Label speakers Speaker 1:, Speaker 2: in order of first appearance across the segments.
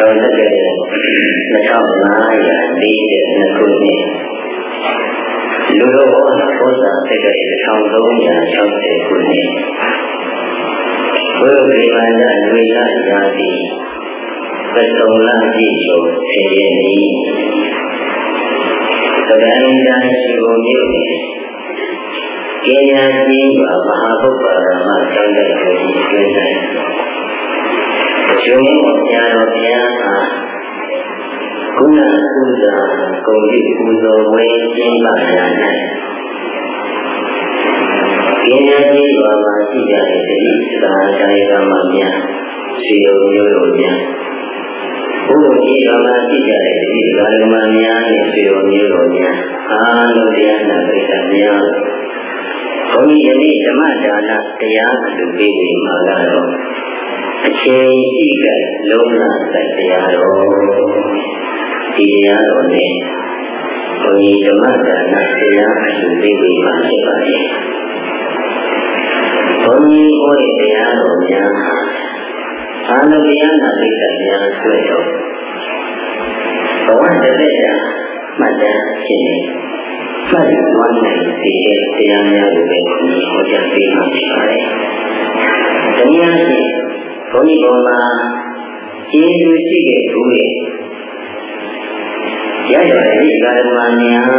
Speaker 1: တော်တက်က2542ခုနှစ်လူတော်ဘောသာတက်က1360ခုနှစ်ဘုရားဗိမာန်ကလူရရာတိပစုံလပြည့်စုံဆင်းရဲနေသဒ္ဒန်တန်ရှိကုန်မြို့ကင်းညာကြီးပါမဟာဗုဒ္ဓရာမကျောင်းတိုက်ကိုကျွေးဆိုင် ရှင်ဘုရားတော်ဘုရားဟာကုဏကုသကုံတိပူဇော်ဝေကျင်းပါရ၌ကင်းညာကြီးပါမှာရှိကြတဲ့ဒီသာတိုင်းကမှများစီယုံမျိုးတို့များဘုရားကြီးကမှရှိကြတဲ့ဒီကာလမများနဲ့စီယုံမျိုးတို့များအာလုံးတရားနာပိဋကများဘုန်းကြီးယနေ့ဓမ္မဒါနတရားအလူပေးနေမှာကတော့ အချိန်ရှိကလုံးလာတဲ့တရားတော်ဒီတရားတော်နဲ့ဘုန်းကြီးဓမ္မဒါနတရားအလူပေးနေမှာဖြစ်ပါရဲ့ဘုန်းကြီးဟောတဲ့တရားတော်များအာနတရားနာပိဋကများဆွဲတော့ဘဝတစ်သက်တာမှတ်တမ်းဖြစ်နေမှတ်ယူသွားနိုင်တဲ့တရားများကိုပဲဘုန်းကြီးဟောကြားပေးမှာဖြစ်ပါတယ်။တရားရှိ ဘုန်းကြီးပေါ်မှာကျေးဇူးရှိတဲ့ဘုရားရရတဲ့ကာရမများ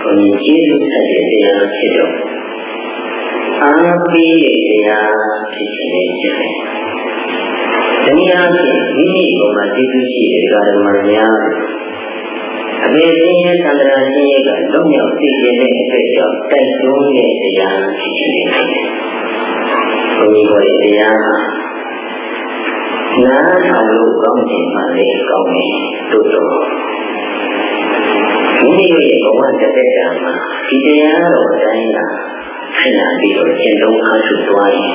Speaker 1: ဘုန်းကြီးကျေးဇူးဆက်တဲ့တရားဖြစ်တော့အာပိရဲ့တရားဖြစ်နေကြတယ်။တရားဖြင့်မိမိပေါ်မှာကျေးဇူးရှိတဲ့ကာရမများအမေစင်းရဲ့သံဃာရှင်ရဲ့ကလုံးမြောက်သိကျင်တဲ့အတွက်ကြောင့်တိုက်တွန်းတဲ့တရားဖြစ်နေတယ်။ဘုန်းကြီးတို့တရားဟာ နားထောင်လို့ကောင်းခြင်းမှလည်းကောင်းတယ်တို့တော့မိမိရဲ့ဘဝတစ်သက်တာမှာဒီတရားတော်တိုင်းကခဏပြီးတော့ရှင်းလုံးအားထုတ်သွားရင်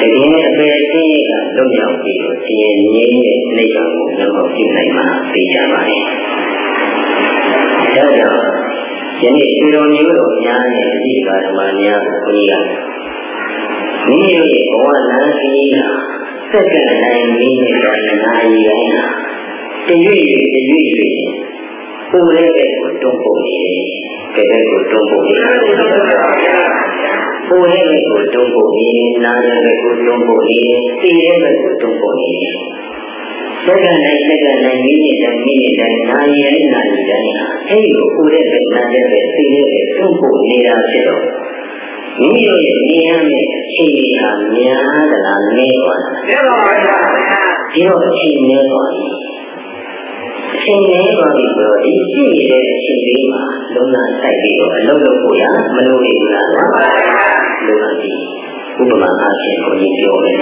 Speaker 1: တကယ်အပေအင်းကလွတ်မြောက်ပြီးတော့ဒီငြိမ်းတဲ့နိဗ္ဗာန်ကိုမျက်မှောက်ပြုနိုင်မှာသိကြပါလေ။ဒါကြောင့်ယနေ့ဒီလိုမျိုးတော်များနဲ့အဒီကာဓမ္မများကိုဘုရားမိမိရဲ့ဘဝလမ်းကြီးက စက္ကန့်တိုင်းမိမိရဲ့နာရီတိုင်းဟာတရွေ့ရွေ့တရွေ့ရွေ့ပူတဲ့ဘက်ကိုတွန်းပို့နေတယ်။ဘယ်ဘက်ကိုတွန်းပို့နေလဲ။ပူတဲ့ဘက်ကိုတွန်းပို့နေတယ်။နားတဲ့ဘက်ကိုတွန်းပို့နေတယ်။သိတဲ့ဘက်ကိုတွန်းပို့နေတယ်။စက္ကန့်တိုင်းစက္ကန့်တိုင်းမိနစ်တိုင်းမိနစ်တိုင်းနာရီတိုင်းနာရီတိုင်းဟာအဲဒီကိုပူတဲ့ဘက်နားတဲ့ဘက်သိတဲ့ဘက်တွန်းပို့နေတာဖြစ်တော့ မိမိတို့ရဲ့ဉာဏ်နဲ့အခြေဟာများသလားနည်းသွားလားနည်းပါပါဘုရားဒီတော့အခြေနည်းသွားပြီအခြေနည်းသွားပြီဆိုတော့ဒီရှိနေတဲ့အချိန်လေးမှာလုံးလာဆိုင်ပြီးတော့အလုံးလုံးကိုရမလို့ရဘူးလားလုံးလာပြီဥပမာအားဖြင့်ကိုကြီးပြောမယ်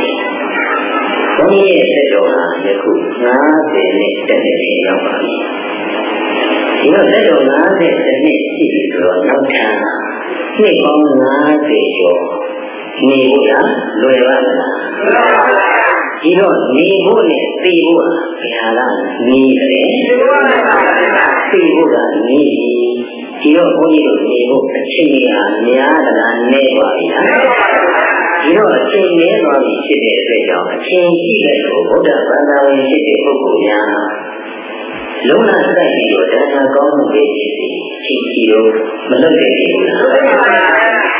Speaker 1: ဘုန်းကြီးရဲ့ဆက်တော်ဟာယခု90နဲ့တက်တဲ့ချိန်ရောက်ပါပြီဒီတော့လက်တော်90တစ်နှစ်ရှိပြီဆိုတော့နောက်ထပ် နှစ်ပေါင်း90ကျော်နေဖို့ရလွယ်ပါမလားဒီတော့နေဖို့နဲ့သိဖို့ဟာဘယ်ဟာကနေတယ်သိဖို့ကနေဒီတော့ဘုန်းကြီးတို့နေဖို့အချိန်ဟာများသလားနည်းပါပြီလားဒီတော့အချိန်နည်းသွားပြီဖြစ်တဲ့အတွက်ကြောင့်အချိန်ရှိတဲ့ကိုဘုရားဘာသာဝင်ဖြစ်တဲ့ပုဂ္ဂိုလ်များ လုံးလာတိုက်ပြီးတော့ဒါနာကောင်းမှုတွေဖြစ်စီချိန်စီတော့မလုပ်တဲ့ဘူးလား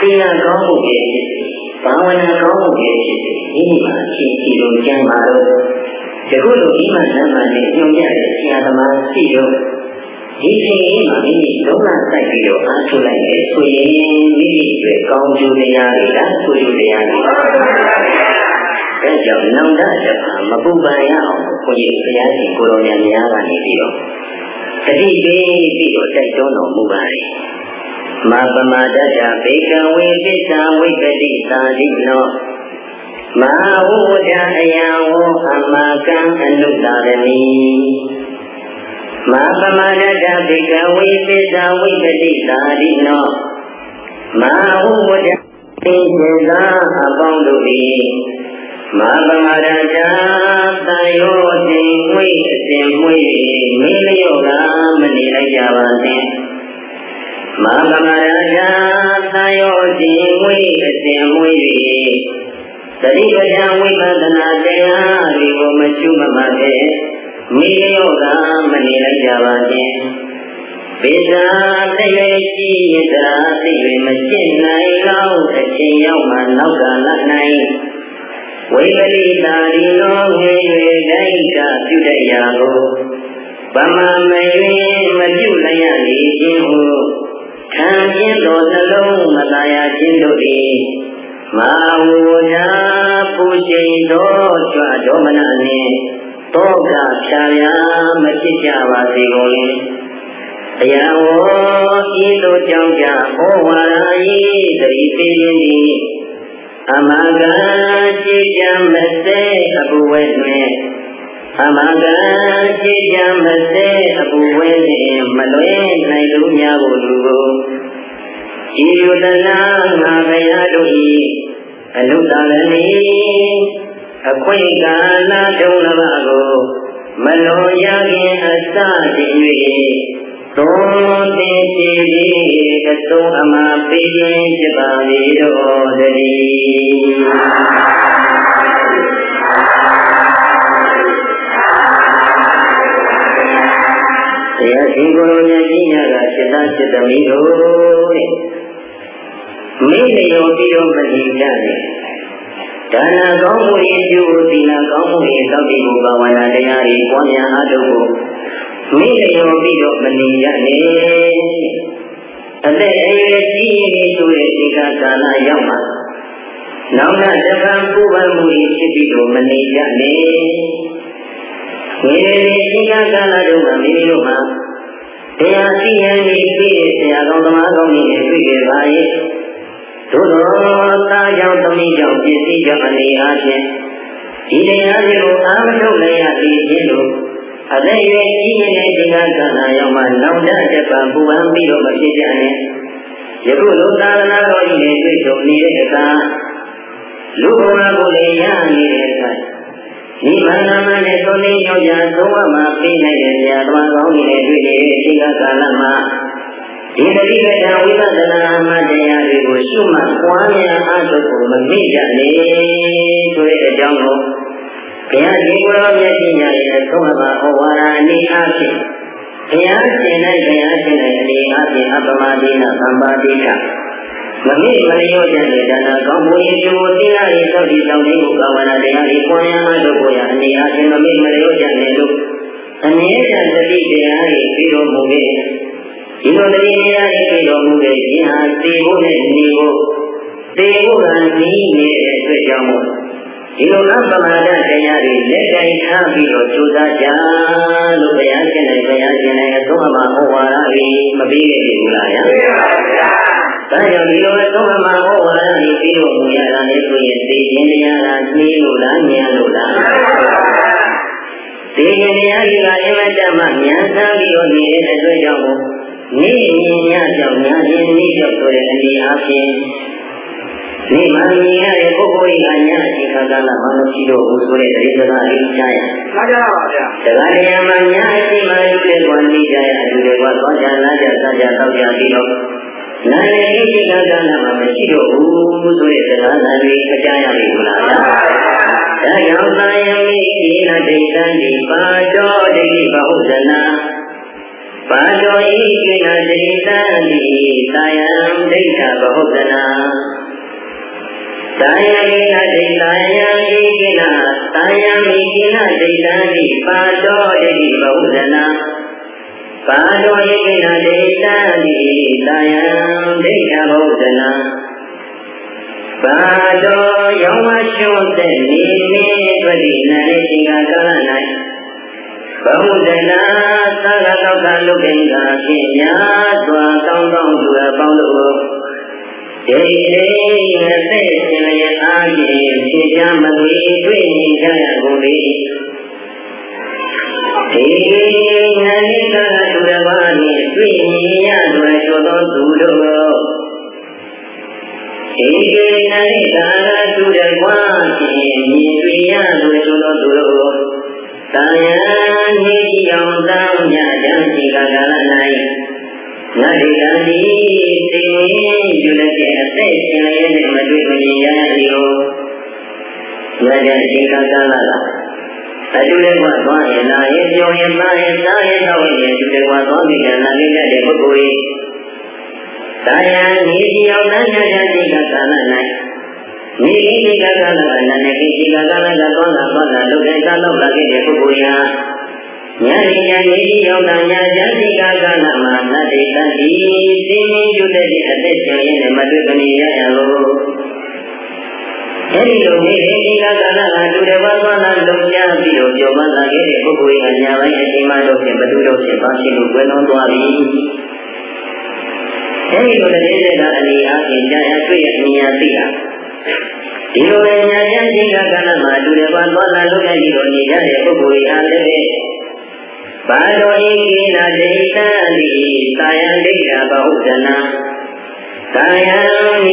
Speaker 1: တရားကောင်းမှုတွေဖြစ်စီဘာဝနာကောင်းမှုတွေဖြစ်စီဒီမှာချိန်စီတော့ကျမ်းပါတော့ဒီခုလိုဒီမှာနံပါတ်နဲ့ညွှန်ပြတဲ့ဆရာသမားရှိတော့ဒီချိန်လေးမှာမိမိလုံးလာတိုက်ပြီးတော့အားထုတ်လိုက်ရဲ့ဆိုရင်မိမိတွေကောင်းကျိုးတရားတွေကဆိုကျိုးတရားတွေ အဲကြောင့်နောင်တတမပူပန်ရအောင်ဘုရားဘုရားရှင်ကိုရောင်များများကနေပြီးတော့တတိပေးပြီးတော့တိုက်တွန်းတော်မူပါတယ်မပမာဒတဘေကဝေပစ္ဆာဝိပတိသာတိနောမဟာဝုဒ္ဓအယံဝောအမကံအနုတာရဏီမပမာဒတဘေကဝေပစ္ဆာဝိပတိသာတိနောမဟာဝုဒ္ဓသင်္ကေသာအပေါင်းတို့သည် မပမာဒတာတန်ရောခြင်းမွေးအစဉ်မွေးမင်းလျော့ကမနေလိုက်ကြပါနဲ့မပမာဒတာတန်ရောခြင်းမွေးအစဉ်မွေးသတိပဋ္ဌာန်ဝိပဿနာတရားတွေကိုမရှုမမှတ်ပဲမိယောကမနေလိုက်ကြပါနဲ့ပိဇာတရွေရှိရတာသိ၍မရှင်းနိုင်တော့အချိန်ရောက်မှနောက်ကလနိုင် ဝိပလိတာဒီလိုငွေ၍ဒိုက်ကပြုတဲ့ရာကိုဗမာမယွင်မပြုလိုက်ရလေခြင်းဟုခံခြင်းတော်နှလုံးမသာယာခြင်းတို့၏မာဝူနာပူချိန်တော်ကြွဒေါမနနှင့်တောကဖြာရမဖြစ်ကြပါစေကုန်လေတရားဝဤသို့ကြောင့်ကြဩဝါဒဤသတိပေးခြင်းသည် အမဂံကြည်ကြမစေအဘဝဲတွင်အမဂံကြည်ကြမစေအဘဝဲတွင်မလွဲနိုင်လူများကိုလူကိုဤယုတနာငါဘုရားတို့ဤအနုတ္တရဏီအခွင့်ကာလဒုံလဘကိုမလွန်ရခင်အစတည်၍ သုံးတင်ရှိပြီးအသုံးအမှာပေးခြင်းဖြစ်ပါလေတော်တည်းတရားရှင်ကိုယ်တော်မြတ်ကြီးများကစိတ္တစိတ္တမီတို့တဲ့မိလျော်ပြီးတော့မနေကြနဲ့ဒါနကောင်းမှုရင်ကျိုးသီလကောင်းမှုရင်သောက်တည်မှုဘာဝနာတရားတွေပွားများအားထုတ်ဖို့ မိလျော်ပြီးတော့မနေရနဲ့အသက်အရွယ်ကြီးရင်ဆိုတဲ့ဒီကကာလရောက်မှာနောက်နောက်တပံပူပန်မှုဖြစ်ပြီးတော့မနေရနဲ့ဝိရိယဒီကကာလတို့မှာမိမိတို့မှာတရားသိရင်ပြီးပြည့်ဆရာကောင်းသမားကောင်းတွေနဲ့တွေ့ကြပါရဲ့သို့သောသားကြောင့်သမီးကြောင့်ပစ္စည်းကြောင့်အနေအားဖြင့်ဒီတရားတွေကိုအာမထုတ်နိုင်ရသည်ခြင်းတို့ အသက်ရွယ်ကြီးနေတဲ့ဒီကကာလရောက်မှနောက်တတ်ပံပူပန်ပြီးတော့မဖြစ်ကြနဲ့ယခုလိုသာသနာတော်ကြီးနဲ့တွေ့ဆုံနေတဲ့အခါလူဘဝကိုလည်းရနေတဲ့အခါဒီမန္တမနဲ့သုံးလေးယောက်ျားသုံးဝမှာပြီးနိုင်တဲ့ဆရာတော်ကောင်းတွေနဲ့တွေ့နေတဲ့ဒီကကာလမှာဒီတတိပဌာဝိပဿနာမှတရားတွေကိုရှုမှတ်ပွားများအားထုတ်ဖို့မမိကြနဲ့ဆိုတဲ့အကြောင်းကို ဘုရားရှင်ကိုယ်တော်မြတ်ကြီးညာရဲ့သုံးပါးဩဝါဒအနေအားဖြင့်ဘုရားရှင်၌ဘုရားရှင်၌အနေအားဖြင့်အပမဒိနာဗမ္ပါဒိနာမမိမလျော့တဲ့ဒါနာကောင်းမှုရင်ကျိုးသီလရေးသောတိဆောင်ခြင်းကိုကာဝနာတရားတွေပွားများအားထုတ်ဖို့ရအနေအားဖြင့်မမိမလျော့တဲ့လို့အမြဲတမ်းတတိတရားတွေပြီးတော်မူခဲ့ဒီလိုတတိတရားတွေပြီးတော်မူတဲ့ယင်ဟာသေဖို့နဲ့နေဖို့သေဖို့ကနီးနေတဲ့အတွက်ကြောင့်မို့ ဒီလိုအပမဒတရားတွေလက်တိုင်ထားပြီးတော့ကြိုးစားကြလို့ဘုရားရှင်နဲ့ဘုရားရှင်နဲ့အဆုံးအမဟောဝါဒတွေမပြီးခဲ့ဘူးလားဗျာ။ဒါကြောင့်ဒီလိုအဆုံးအမဟောဝါဒတွေပြီးတော့မူရတာလည်းဆိုရင်သိခြင်းတရားကနှီးလို့လားဉာဏ်လို့လား။သိခြင်းတရားကြီးကအင်မတန်မှဉာဏ်ဆန်းပြီးတော့နေတဲ့အတွက်ကြောင့်နေဉာဏ်ကြောင့်ဉာဏ်ရှင်နေကြောင့်ဆိုတဲ့အနေအချင်း ဒီမှာမြင်ရတဲ့ပုဂ္ဂိုလ်ကညာအချိန်ကာလမှာမရှိတော့ဘူးဆိုတဲ့တိစကားလေးကြားရ။
Speaker 2: မှန်ပါဗျာ။
Speaker 1: တရားတရားမှာညာအချိန်မှာလူတွေကနေကြရလူတွေကသွားကြလာကြစကြတော့ကြပြီးတော့နာနေအချိန်ကာလမှာမရှိတော့ဘူးဆိုတဲ့တရားနာလေးအကြားရပြီမလားဗျာ။ဒါကြောင့်သာယမိဒီနာဒိဋ္ဌံဒီပါတော်ဒိဋ္ဌိဘဟုဇနာပါတော်ဤကိနာဒိဋ္ဌံဒီသာယံဒိဋ္ဌဘဟုဇနာ သာယမိနဒိတာယံဤကိနသာယမိကိနဒိတာတိပါတော်ဣတိဘဝဒနာပါတော်ဤကိနဒိတာတိသာယံဒိဋ္ဌဘဝဒနာပါတော်ယောမရှုံးတဲ့နေနေတွေ့ဒီနာရိသင်္ကာကာလ၌ဘဝဒနာသံဃာတောကလုကိင်္ဂါဖြင့်များစွာကောင်းကောင်းသူအပေါင်းတို့ ဒိဋ္ဌိနဲ့သိခြင်းရဲ့အားဖြင့်ဖြေချမသွေတွေ့နေကြရကုန်လေဒီနာနိကသူတစ်ပါးနှင့်တွေ့နေရတော်ဆိုသောသူတို့ဒီနာနိကသူ ရင်ပြောရင်သားရင်သားရင်တော့ရင်အတူတကွသွားပြီးကြလာနေ ဘုသူတို့ဖြင့်ပါရှိလို့ကွယ်လွန်သွားပြီအဲဒီလိုတည်းတဲ့ကအလီအားဖြင့်ကြာရတွေ့ရမြင်ရသိတာဒီလိုပဲညာကျမ်းကြီးကကဏ္ဍမှာတူတယ်ပါသွားလာလို့လည်းဒီလိုနေကြတဲ့ပုဂ္ဂိုလ်အားလည်းပဲဘာတော်ဤကိနာဒိဋ္ဌာတိသာယံဒိဋ္ဌာဘဟုဇနာသာယံ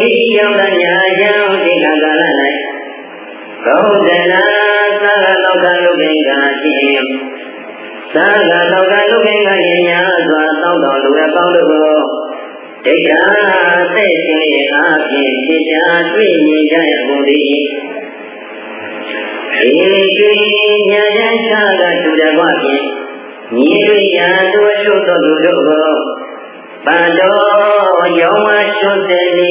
Speaker 1: ဤယောဂညာကြောင့်ဒီကကာလ၌ဘဟုဇနာ သာဂလောကလုကိကယညာစွာတောင်းတော်လူအပေါင်းတို့ကိုဒိဋ္ဌာသက်ရှင်၏အားဖြင့်ဖြစ်ချာတွေ့မြင်ကြရကုန်သည်ဒီတွေ့ညာချာကတူတကွဖြင့်မြင်တွေ့ရာသူအရှုသောလူတို့ကိုပန္တောယောမရှုတဲ့နေ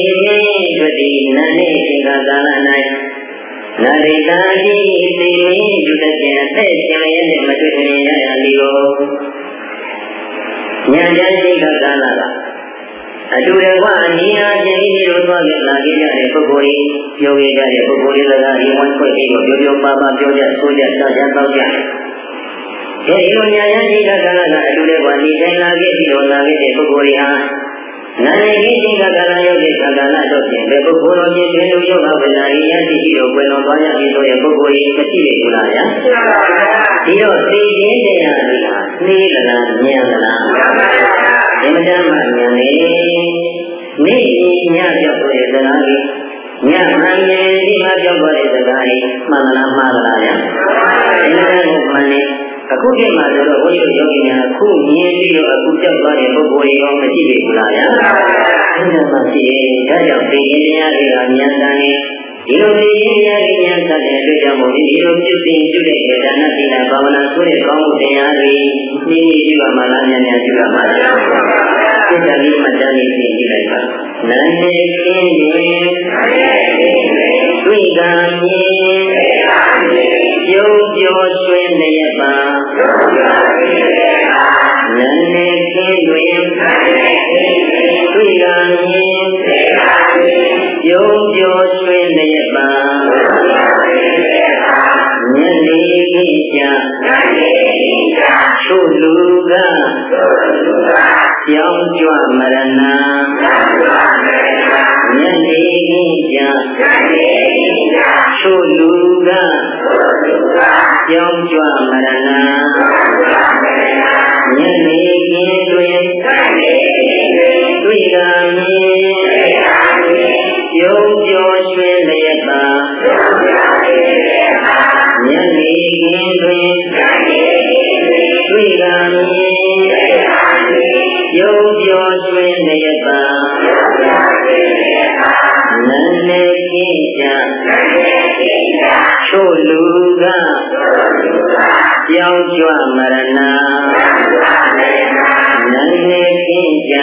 Speaker 1: တွတိနန္နေရှင်ကကာလ၌နာ ရိတာတိသိမင်းယူတဲ့တဲ့အသက်ရှင်ရတဲ့မတွေ့မြင်ရရသည်ကိုဉာဏ်ဉာဏ်ရှိကကာလကအတူတကွအနည်းအားဖြင့်ဒီလိုသွားကြလာခဲ့ကြတဲ့ပုဂ္ဂိုလ်ကြီးပြောခဲ့ကြတဲ့ပုဂ္ဂိုလ်တွေစကားဒီဝိုင်းခွက်ပြီးတော့ပြောပြောပါပါပြောကြဆိုကြတောက်ကြတောက်ကြအဲဒီလိုညာယကြီးကကလကအတူတကွနေတိုင်းလာခဲ့ပြီးတော့လာခဲ့တဲ့ပုဂ္ဂိုလ်တွေဟာ နာနေကြီးကြီးကကလရောက်တဲ့ကာလတော့ဖြင့်ဘယ်ပုဂ္ဂိုလ်တော်ချင်းတွင်လူယောဂဝိညာဉ်ရည်ရှိပြီးတော့ကွယ်လွန်သွားကြပြီဆိုရင်ပုဂ္ဂိုလ်ကြီးမရှိပြီဘူးလားဗျာဒီတော့သိခြင်းတရားတွေဟာနှေးသလားဉာဏ်သလားအင်မတန်မှဉာဏ်လေနေ့ညပြောက်တဲ့စကားကြီးညမှန်ရင်ဒီမှာပြောက်တဲ့စကားကြီးမှန်လားမှားလားဗျာအင်မတန်မှန်နေ အခုချိန်မှာဆိုတော့ဘုန်းကြီးတို့ယောဂီများအခုမြင်ပြီးတော့အခုကြောက်သွားတဲ့ပုဂ္ဂိုလ်ရောမရှိပြီဘူးလားဗျာအဲ့ဒါမှရှိရင်ဒါကြောင့်သိရင်တရားတွေကဉာဏ်တန်နေဒီလိုသိရင်တရားတွေဉာဏ်တတ်တဲ့အတွက်ကြောင့်မို့ဒီလိုပြုသိပြုတဲ့ဒါနသီလဘာဝနာဆိုတဲ့ကောင်းမှုတရားတွေနှီးနှီးပြုရမှာလားဉာဏ်ဉာဏ်ပြုရမှာလားစိတ်ဓာတ်လေးမှတန်းနေသိကြည့်လိုက်ပါနန္ဒေခင်းရင်တွေ့ကံမြင် ပြုံးပြောဆွေးလျက်ပါနန္နေခင်းတွင်တွေ့ကံမြင်ပြုံးပြောဆွေးလျက်ပါညနေခင်းကြချို့လူကကြောင်းကြွမရဏည နေခင်းကြချို့လူကကြောင်းကြွမရဏညနေခင်းတွင်တွေ့ကမြင်ပြုံးကျော်ရွှင်လျက်ပါညနေခင်းတွင်တွေ့ကမြင်ပြုံးကျော်ရွှင်လျက်ပါ နန္နေခင်းကြချို့လူကပြောင်းကြွမရဏနန္နေခင်းကြ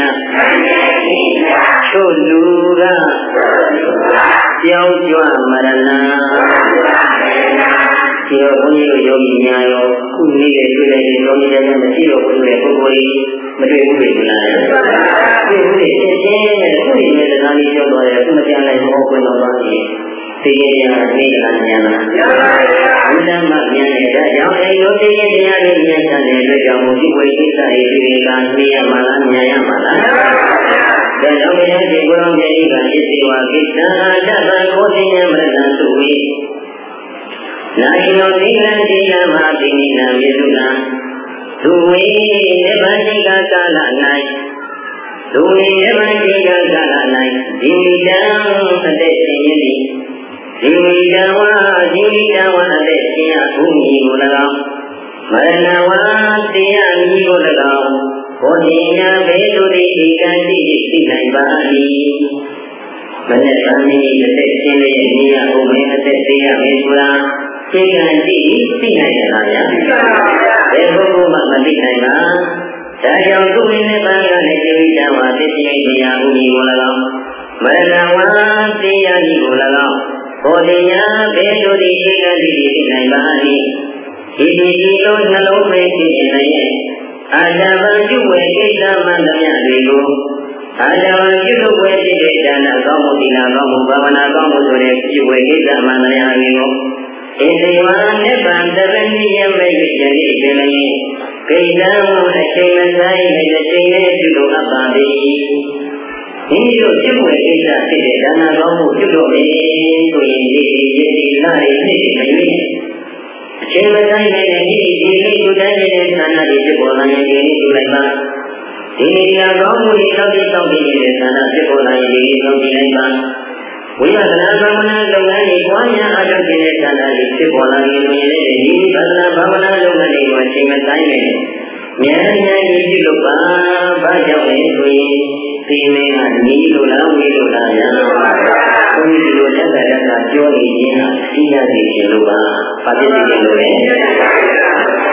Speaker 1: ချို့လူကပြောင်းကြွမရဏဒီတော့ဘုန်းကြီးတို့ယောဂီများရော ခုနေတဲ့တွေ့တဲ့ဒီလောကီတဲ့မရှိတော့ဘူးလေပုဂ္ဂိုလ်ကြီးမတွေ့ဘူးလေလားတွေ့ဘူးလေရှင်းရှင်းနဲ့ခုနေတဲ့စကားလေးပြောတော့တယ်ခုမကြမ်းလိုက်ဘောကွင်းတော်သွားပြီသိရင်ညာသိလားညာလားညာပါဗျာဘုရားမဉာဏ်နဲ့ဒါကြောင့်အဲလိုသိရင်တရားလေးဉာဏ်ချတဲ့အတွက်ကြောင့်ဒီဝိကိစ္စရေးဒီကသိရမှာလားဉာဏ်ရမှာလားညာပါဗျာဒါကြောင့်ဘုရားရှင်ကိုယ်တော်မြတ်ကြီးကဣတိဝကိစ္စတတ္တကိုသိဉာဏ်မရဏသုဝိ နာယိနောသီလံသီလမပိနိနာမေသုနာသူဝေနိဗ္ဗာန်ကာလ၌သူဝေနိဗ္ဗာန်ကာလ၌ဒီမိတံအသက်ရှင်ရသည်ဒီမိတံဝါဒီမိတံဝါအသက်ရှင်ရဘုမီကို၎င်းမရဏဝါတရားမီကို၎င်းဘောဓိညာဘေသူတိဧကံတိသိနိုင်ပါ၏မနေ့ကနေ့အသက်ရှင်ရဲ့နေရဘုမင်းအသက်သေးရမယ်ဆိုတာ သိကံကြည့်သိနိုင်ကြလားဗျာဘယ်ပုဂ္ဂိုလ်မှမသိနိုင်ပါဒါကြောင့်သူ့နိဗ္ဗာန်ကလည်းဒီဝိတဝါသစ္စိတရားဥမီကို၎င်းမရဏဝါတရားဤကို၎င်းဘောတရားဘယ်လိုဒီသိကံကြည့်သိနိုင်ပါ့ဒီဒီဒီလိုနှလုံးသွင်းသိနိုင်ရဲ့အာဇဝပြုဝေကိစ္စမှန်သမျှတွေကိုအာဇဝပြုလုပ်ဝေဖြစ်တဲ့ဒါနကောင်းမှုသီလကောင်းမှုဘာဝနာကောင်းမှုဆိုတဲ့ပြုဝေကိစ္စမှန်သမျှတွေကို ဣတိဝါနိဗ္ဗာန်တရဏိယမေယတိပင်လေကိစ္စမှုအချိန်မဆိုင်တဲ့အချိန်နဲ့ပြုလုပ်အပ်ပါသည်မိမိတို့ပြုဝေကိစ္စဖြစ်တဲ့ဒါနကောင်းမှုပြုလုပ်မယ်ဆိုရင်ဒီရည်ရည်လာရည်ဖြစ်နေအချိန်မတိုင်းနဲ့ဒီဒီလေးကိုတိုင်းနေတဲ့ဌာနတွေဖြစ်ပေါ်လာရင်ဒီလေးကိုလိုက်ပါဒီနေရာကောင်းမှုတွေတောက်ပြီးတောက်ပြီးနေတဲ့ဌာနဖြစ်ပေါ်လာရင်ဒီလေးကိုကြည့်လိုက်ပါ ဝိပဿနာဘာဝနာလုပ်ငန်းတွေပွားများအားထုတ်တဲ့ဌာနတွေဖြစ်ပေါ်လာရင်လည်းဒီဝိပဿနာဘာဝနာလုပ်ငန်းတွေကိုအချိန်မတိုင်းနဲ့ဉာဏ်ဉာဏ်ကြီးပြုလုပ်ပါဘာကြောင့်လဲဆိုရင်ဒီမင်းကနီးလို့လားဝေးလို့လားညာဘုန်းကြီးတို့တက်တက်တက်ပြောနေခြင်းဟာသိရစီခြင်းလို့ပါဘာဖြစ်နေလို့လဲ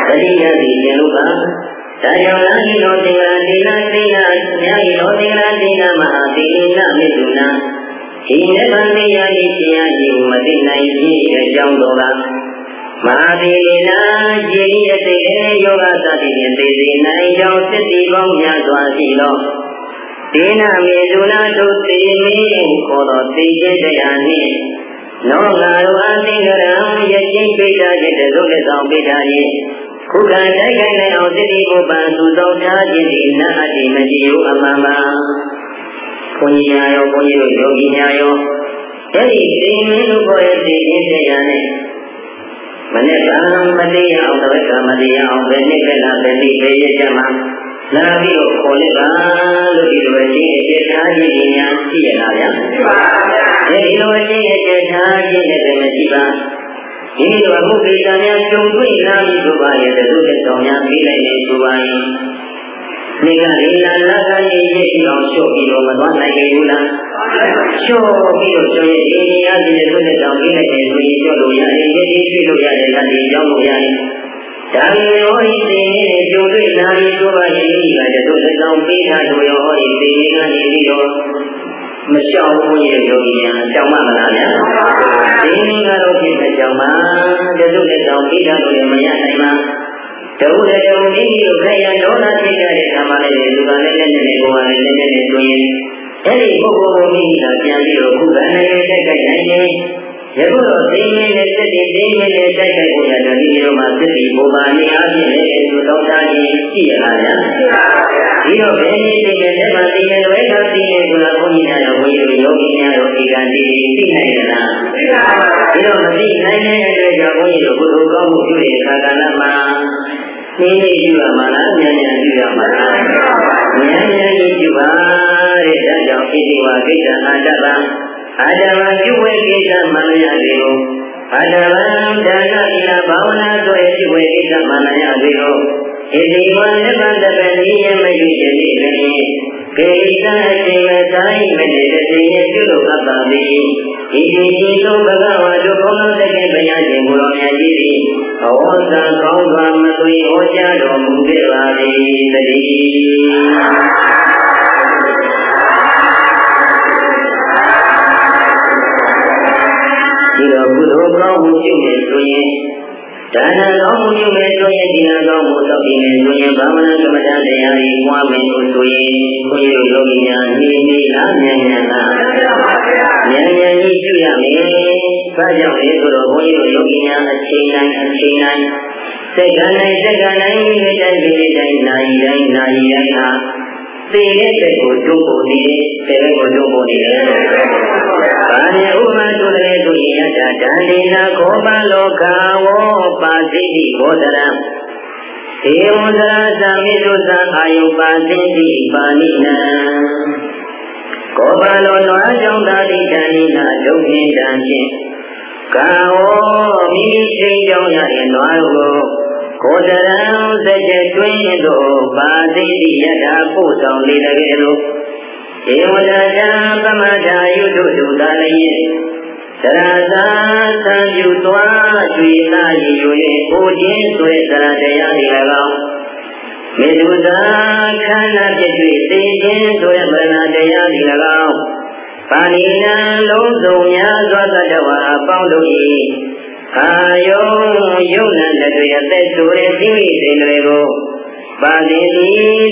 Speaker 1: တတိယစီခြင်းလို့ပါဒါကြောင့်လည်းလောတိယတိနာတိနာညာဤလောတိယတိနာမဟာတိနာမေတုနာ ဒီနိဗ္ဗာန်တရားဤတရားဤမသိနိုင်ခြင်းအကြောင်းတော်ကမဟာတိနာခြေဤအစိတ်ရဲ့ယောဂသတိဖြင့်သိစေနိုင်ကြောင်းသစ္စီပေါင်းများစွာရှိသောဒေနမေဒုနာတို့သေမင်းခေါ်တော်သိခြင်းတရားနှင့်နောငါတို့အသင်္ကရံယချင်းပိဋကခြင်းတစုလက်ဆောင်ပိဋကခြင်းခုခံတိုက်ခိုက်နိုင်အောင်သတိကိုပန်သူဆောင်ထားခြင်းဒီနာအတ္တိမတိယအမှန်ပါ ဘုန်းကြီးများရောဘုန်းကြီးတို့ယောဂီများရောအဲ့ဒီသိမင်းတို့ခေါ်ရဲ့သိခြင်းတရားနဲ့မနေ့ကမတရားအောင်တဝက်ကမတရားအောင်ဘယ်နှစ်ကလာဘယ်နည်းပဲရကြမှာလာပြီးတော့ခေါ်လိုက်ပါလို့ဒီလိုအချင်းအကျဉ်းထားခြင်းဉာဏ်ရှိရလားဗျာရှိပါဗျာဒီလိုအချင်းအကျဉ်းထားခြင်းနဲ့ပဲမရှိပါဒီလိုအမှုကိစ္စများကြုံတွေ့လာပြီးဆိုပါရဲ့တခုနဲ့တောင်းများပြီးလိုက်နေဆိုပါရင် နေကလေးလာလာကနေရည်အောင်လျှော့ပြီးတော့မသွားနိုင်ဘူးလားလျှော့ပြီးတော့ကျော်ရဲ့ဒီနေရာဒီလိုနဲ့တောင်းပြီးလိုက်နေဆိုရင်လျှော့လို့ရတယ်ရည်ရည်ဖြစ်လို့ရတယ်လက်ဒီကြောင်းလို့ရတယ်ဒါပေမဲ့ဟောဒီသိနေကြုံတွေ့လာပြီးဆိုပါရင်ဒီကတည်းကတောင်းပေးတာတို့ရောဟောဒီသိနေကနေပြီးတော့မလျှောက်ဘူးရဲ့ယောဂီများကြောက်မှမလားဗျာသိနေကတော့ဖြစ်တဲ့ကြောင့်မှတတို့လည်းတောင်းပေးတာတို့လည်းမရနိုင်ပါတ ဝုလည်းတဝုမိမိတို့ခရယဒေါသဖြစ်ကြတဲ့အခါမှာလည်းလူကလည်းလည်းနဲ့ကိုယ်ကလည်းလည်းနဲ့ဆိုရင်အဲ့ဒီပုဂ္ဂိုလ်ကိုမိမိကပြန်ပြီးတော့ခုကလည်းလည်းတိုက်ခိုက်နိုင်တယ်ယခုတော့သိမင်းနဲ့စက်တည်သိမင်းနဲ့တိုက်ခိုက်ဖို့ရတယ်ဒီလိုမှစက်တည်ပုံပါနေအားဖြင့်လည်းသူတောင်းတခြင်းရှိရလားဗျာရှိပါဗျာဒီတော့ဘယ်နည်းသိတဲ့လက်မှသိတဲ့ဝဲကသိတဲ့ဆိုတာဘုန်းကြီးများရောဘုန်းကြီးတို့ယောဂီများရောဒီကံဒီသိနိုင်ကြလားသိပါပါဒီတော့မသိနိုင်တဲ့အတွက်ကြောင့်ဘုန်းကြီးတို့ဘုရားကောင်းမှုပြုတဲ့ခါကလမှာ နည်းနည်းပြုရမှာလားဉာဏ်ဉာဏ်ပြုရမှာလားဉာဏ်ဉာဏ်ကြီးပြုပါတဲ့ဒါကြောင့်ဣတိဝကိစ္စအတ္တပါအာတဝပြုဝေကိစ္စမနယတွေကိုအာတဝဒါနသီလဘာဝနာတို့ရဲ့ပြုဝေကိစ္စမနယတွေကိုဣတိဝနိဗ္ဗာန်တပ္ပိယမယုယတိလည်း ကိစ္စအချိန်မတိုင်းမနေတဲ့ချိန်ရဲ့ပြုလို့အပ်ပါသည်ဤဒီဒီသောဘဂဝါတို့ဘုန်းတော်တဲ့ဘုရားရှင်ကိုယ်တော်မြတ်ကြီးသည်ဘဝသံကောင်းစွာမသွေဟောကြားတော်မူခဲ့ပါသည်တည်းဒီတော့ကုသိုလ်ကောင်းမှုပြုနေဆိုရင် ဒါနကောင်းမှုပြုမယ်ဆိုရင်ဒီနာကောင်းမှုသောက်ပြီးမယ်ဆိုရင်ဘာဝနာကမ္မဋ္ဌာန်းတရားတွေပွားမယ်ဆိုရင်ဘုန်းကြီးတို့ယောဂီများနေနေလားဉာဏ်ဉာဏ်လားဉာဏ်ဉာဏ်ကြီးပြုရမယ်။ဘာကြောင့်လဲဆိုတော့ဘုန်းကြီးတို့ယောဂီများအချိန်တိုင်းအချိန်တိုင်းစက္ကန့်တိုင်းစက္ကန့်တိုင်းမိမိတိုင်းမိမိတိုင်းနာရီတိုင်းနာရီတိုင်းဟာသိတဲ့ဘက်ကိုတွန်းပို့နေတယ်ဘယ်ဘက်ကိုတွန်းပို့နေလဲ။ဘာ ဒန္ဒီနာခောပလောကဝောပါသိတိဘောဓရံေဝန္တရာသမိတုသအာယုပါသိတိပါဏိနံကောပလောနွားကြောင့်သာတိတဏိနာဒုက္ခိတံဖြင့်ကာဝောမိမိချိန်ကြောင့်ရတဲ့နွားကိုကိုတရံစကြတွင်းတို့ပါသိတိယထာပို့ဆောင်လေတကယ်လို့ဧဝတတံပမထာယုတုတုသာလည်း သရသာသံယူသွားကျွေလာယူ၍ကိုခြင်းဆွေသရတရားဒီ၎င်းမေတုသာခန္ဓာဖြစ်၍သိခြင်းဆိုရမရဏတရားဒီ၎င်းပါဏိနံလုံးစုံများသောတတဝါအပေါင်းတို့၏အာယုံယုံနာတတွေအသက်ဆိုတဲ့သိမိစေတွေကိုပါတိတိ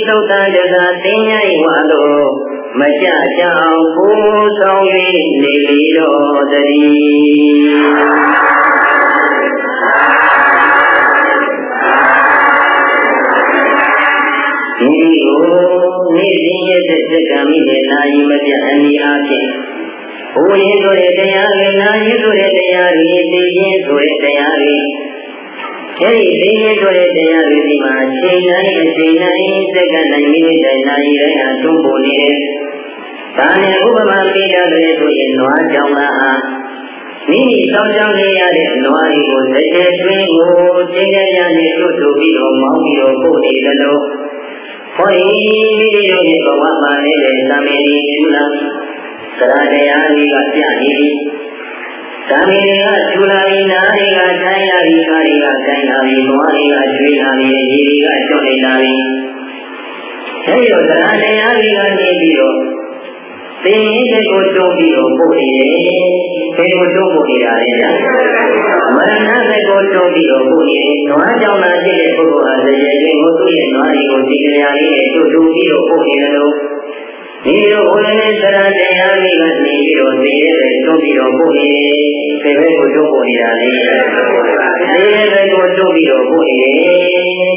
Speaker 1: သုတ်တံတသာသင်္ညာဤဝါတို့ မကြကြောင်ပူဆောင်၍နေလေတော်တည်းဒီကိုနေ့စဉ်ရဲ့စက္ကမိနဲ့နာယီမပြအနိအားဖြင့်ဘုရင်ဆိုတဲ့တရားတွေနာယီဆိုတဲ့တရားတွေသိခြင်းဆိုတဲ့တရားတွေ အဲဒီသိခြင်းဆိုတဲ့တရားတွေဒီမှာချိန်တိုင်းအချိန်တိုင်းစက္ကနိုင်မိနစ်တိုင်းနာယီတိုင်းဟာတွန်းပေါ်နေတယ်ဒါနဲ့ဥပမာပေးတယ်ဆိုရင်နွားကြောင့်လားမိမိတောင်းကြောင်းနေရတဲ့နွားတွေကိုတစ်ချက်တွင်းကိုချိန်ကြရနဲ့တွတ်ထုတ်ပြီးတော့မောင်းပြီးတော့ပို့နေတယ်လို့ဟောဒီမိမိတို့ရဲ့ဘဝမှာလည်းသံမေဒီကျူလာသရတရားကြီးကပြနေပြီ သံမေတွေကကျူလာပြီးနားတွေကထိုင်လာပြီးခါတွေကထိုင်လာပြီးနွားတွေကကျွေးလာပြီးရေတွေကကျွတ်နေလာပြီးအဲဒီတော့သရတရားကြီးကနေပြီးတော့သင်ရင်းတဲ့ကိုတုံးပြီးတော့ပို့နေတယ်။ဘယ်ကိုတုံးပို့နေတာလဲဗျာ။မရဏတဲ့ကိုတုံးပြီးတော့ပို့နေတယ်။နွားကြောင့်လာဖြစ်တဲ့ပုဂ္ဂိုလ်ဟာတကယ်ချင်းကိုသူ့ရဲ့နွားတွေကိုဒီကြရာလေးနဲ့တုံးတုံးပြီးတော့ပို့နေတယ်လို့ ဒီလိုဘုရားနဲ့သရတရားလေးကနေပြီးတော့သိရဲ့တုံးပြီးတော့ပို့နေတယ်။ဘယ်ဘက်ကိုတုံးပို့နေတာလဲ။သိရဲ့ဘက်ကိုတုံးပြီးတော့ပို့နေတယ်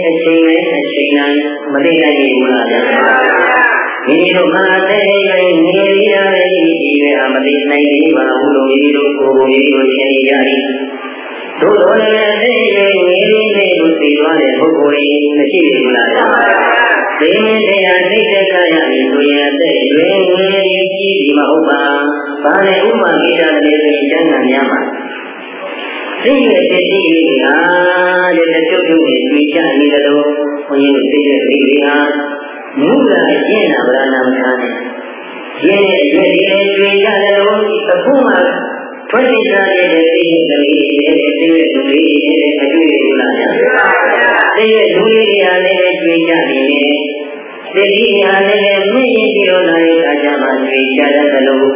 Speaker 1: ။အချိန်နဲ့အချိန်တိုင်းမသိနိုင်ဘူးလားဗျာ။မိမိတို့မှာတဲ့ရဲ့နေရရတဲ့ဒီပဲအမသိနိုင်သေးပါဘူးလို့မိမိတို့ကိုယ်ကိုမိမိတို့ရှင်းရရည်တို့တော်လည်းတဲ့ရဲ့နေရနေလို့သိသွားတဲ့ပုဂ္ဂိုလ်ကြီးမရှိဘူးလား သိရင်တရားသိတဲ့ကရပြီဆိုရင်တဲ့ရွေငွေကြီးကြီးဒီမဟုတ်ပါဘာလဲဥမာကိတာလည်းဆိုရင်ကျမ်းဂန်များမှာသိရဲ့တတိယဟာတဲ့တချို့တို့တွေသိချနေတယ်လို့ဘုန်းကြီးတို့သိတဲ့သိတွေဟာမူလအကျင့်နာဗရဏမထားနဲ့ရင်းရဲ့ရွေးရဲ့ကျွေးရတယ်လို့အခုမှထွက်နေကြတဲ့သိတဲ့ကလေးတွေနဲ့သိတဲ့လူလေးတွေနဲ့အတွေ့အကြုံလာကြ သိတဲ့လူလေးတွေဟာလည်းကျွေးကြနေတယ်သိတိဟာလည်းမြင့်ရင်ပြီးတော့လာရဲ့အခါကျမှကျွေးကြတယ်လို့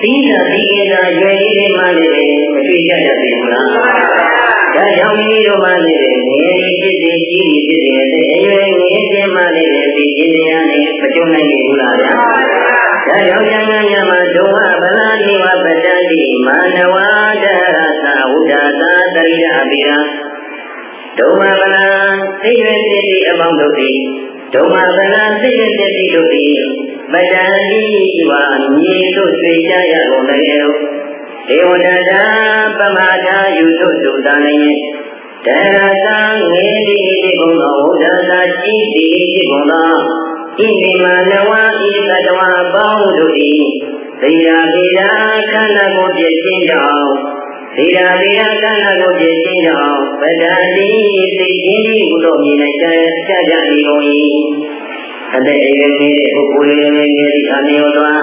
Speaker 1: သီးသာသီးကသာရွယ်လေးတွေမှလည်းမတွေ့ကြရဘူးလားဒါကြောင့်မိမိတို့မှလည်းငယ်ဖြစ်စေကြီးဖြစ်စေတဲ့အရွယ်ငယ်ခြင်းမှလည်းဒီခြင်းတရားနဲ့မကြုံနိုင်ဘူးလားဗျာ။ဒါကြောင့်ဉာဏ်ဉာဏ်မှာဒုဝဗလာနိဝပတ္တိမာနဝဒရသဝုဒ္ဒသာတရိယအပိရာ ဒုမဗလာသိရွယ်သိသည့်အပေါင်းတို့သည်ဒုမဗလာသိရွယ်သိသည့်တို့သည်ပတ္တိဝါမြေတို့သိကြရကုန်တယ်ဒေဝတတာပမာဒာယုသုတုတန်လည်းတရတံငေတိတိဘုံသောဝဒတာရှိတိတိဘုံသောဣမိမနဝဤတတဝပေါင်းတို့၏သီရာပိရာခန္ဓာကိုပြည့်ခြင်းကြောင့် သီရာပိရာခန္ဓာကိုပြည့်ခြင်းကြောင့်ပဒတိသိခြင်းဤဘုသောမြင်၌ကြကြနေကုန်၏အတဲ့အေးနေတဲ့ပုဂ္ဂိုလ်လေးလေးလေးဒီအနေရောသွား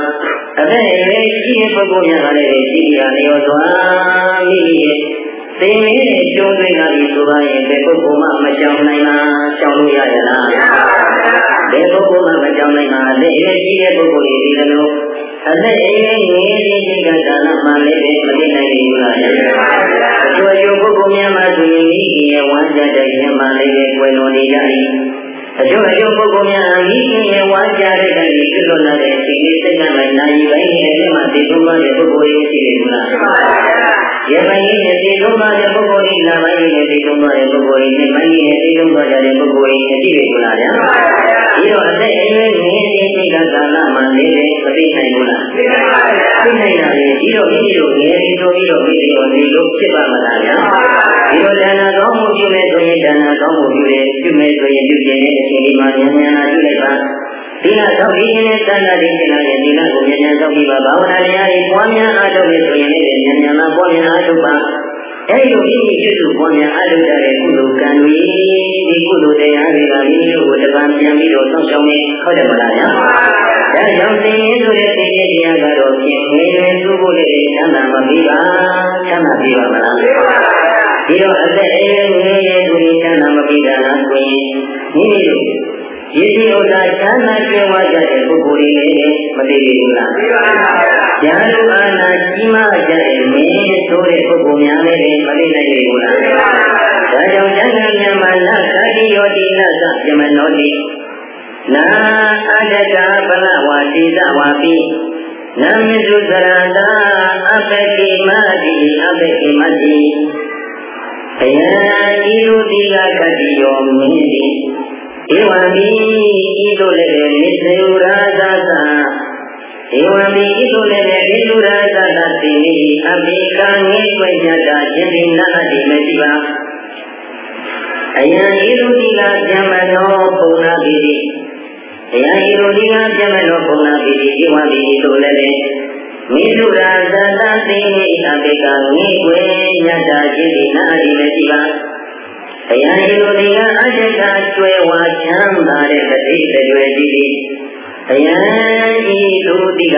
Speaker 1: အသက်အရွယ်ရှိတဲ့ပုဂ္ဂိုလ်များကလည်းရှိရနေရောသွားမိမိရဲ့သိမင်းနဲ့ကျုံးသွင်းလာပြီဆိုပါရင်ဘယ်ပုဂ္ဂိုလ်မှမကြောက်နိုင်လားကြောက်လို့ရရလားဘယ်ပုဂ္ဂိုလ်မှမကြောက်နိုင်လားလက်အရွယ်ရှိတဲ့ပုဂ္ဂိုလ်တွေဒီလို အသက်အရွယ်ငယ်တဲ့ဒီကကာလမှလည်းမသိနိုင်ဘူးလားအကျိုးအကျိုးပုဂ္ဂိုလ်များမှဆိုရင်မိခင်ရဲ့ဝမ်းကြတဲ့ညမှလည်းပဲွယ်လွန်နေကြ၏ အကျိုးအကျိုးပုဂ္ဂိုလ်များအမိခင်ရဲ့ဝါကြတဲ့ကလေးကျွလွန်လာတဲ့ဒီနေ့စိတ်ကမှနိုင်ပိုင်းရဲ့အဲ့မှာဒီလိုမှတဲ့ပုဂ္ဂိုလ်တွေရှိတယ်မလား။ရပိုင်းရဲ့ဒီလိုမှတဲ့ပုဂ္ဂိုလ်တွေလာပိုင်းရဲ့ဒီလိုမှတဲ့ပုဂ္ဂိုလ်တွေနဲ့ပိုင်းရဲ့ဒီလိုမှကြတဲ့ပုဂ္ဂိုလ်တွေရှိတယ်မလားဗျာ။ဒီတော့အသက်အရွယ်ငယ်တဲ့စိတ်ကကာလမှလည်းမသိနိုင်ဘူးလား။သိနိုင်ပါဘူး။သိနိုင်တာလေဒီတော့မိမိတို့ငယ်ပြီးဆိုပြီးတော့မိမိတို့ဒီလိုဖြစ်ပါမလားဗျာ။ ဒီလိုဒါနကောင်းမှုပြုမယ်ဆိုရင်ဒါနကောင်းမှုပြုတယ်ပြုမယ်ဆိုရင်ပြုခြင်းနဲ့အချိန်ဒီမှာဉာဏ်ဉာဏ်လာပြုလိုက်ပါသီလသောက်ပြီးခြင်းနဲ့သန္တာတိရှင်လာရဲ့သီလကိုဉာဏ်ဉာဏ်သောက်ပြီးပါဘာဝနာတရားတွေပွားများအားထုတ်ရဆိုရင်လည်းဉာဏ်ဉာဏ်လာပွားများအားထုတ်ပါအဲဒီလိုမိမိပြုစုပွားများအားထုတ်တဲ့ကုသိုလ်ကံတွေဒီကုသိုလ်တရားတွေကမိမိတို့ကိုတပံပြန်ပြီးတော့စောင့်ရှောက်နေဟုတ်တယ်မလားဗျာဒါကြောင့်သင်ရင်းဆိုတဲ့သင်ရတရားကတော့ပြဖြင့်ငြိမ်နေသူ့ကိုယ်လေးချမ်းသာမပြီးပါချမ်းသာပြီးပါမလား ဒီတော့အသက်အေးငြိမ်နေသူချမ်းသာမပြီးတာလားဆိုရင်မိမိတို့ရည်စည်းဥစ္စာချမ်းသာကျင်းဝကြတဲ့ပုဂ္ဂိုလ်တွေလည်းမသိဘူးလားသိပါပါဘုရား။ဉာဏ်လူအာနာကြီးမားကြတဲ့မင်းဆိုတဲ့ပုဂ္ဂိုလ်များလည်းမသိနိုင်ဘူးလားသိပါပါဘုရား။ဒါကြောင့်ဉာဏ်ဉာဏ်မှာနသတိယောတိနသပြမနောတိနာအတ္တဗလဝါတိသဝါပိနာမစုသရတာအပတိမတိအပတိမတိဘယံ ဤလူတိကကတိယောမင်းတိဧဝံမိဤသို့လည်းနိစေဝရာသသဧဝံမိဤသို့လည်းနိစေဝရာသသတိအပိကံငိွယ်ကြတာခြင်းဒီနာတိမရှိပါအယံဤလူတိကပြမနောပုံနာပိတိအယံဤလူတိကပြမနောပုံနာပိတိဧဝံမိဤသို့လည်းမိစုရာသသတိအပိကံငိွယ်ကြတာခြင်းဒီနာတိမရှိပါ ဘုရားရှင်တို့ဒီကအတ္တကကျွဲဝါချမ်းသာတဲ့တတိတရွယ်ကြီးသည်ဘုရားရှင်တို့ဒီက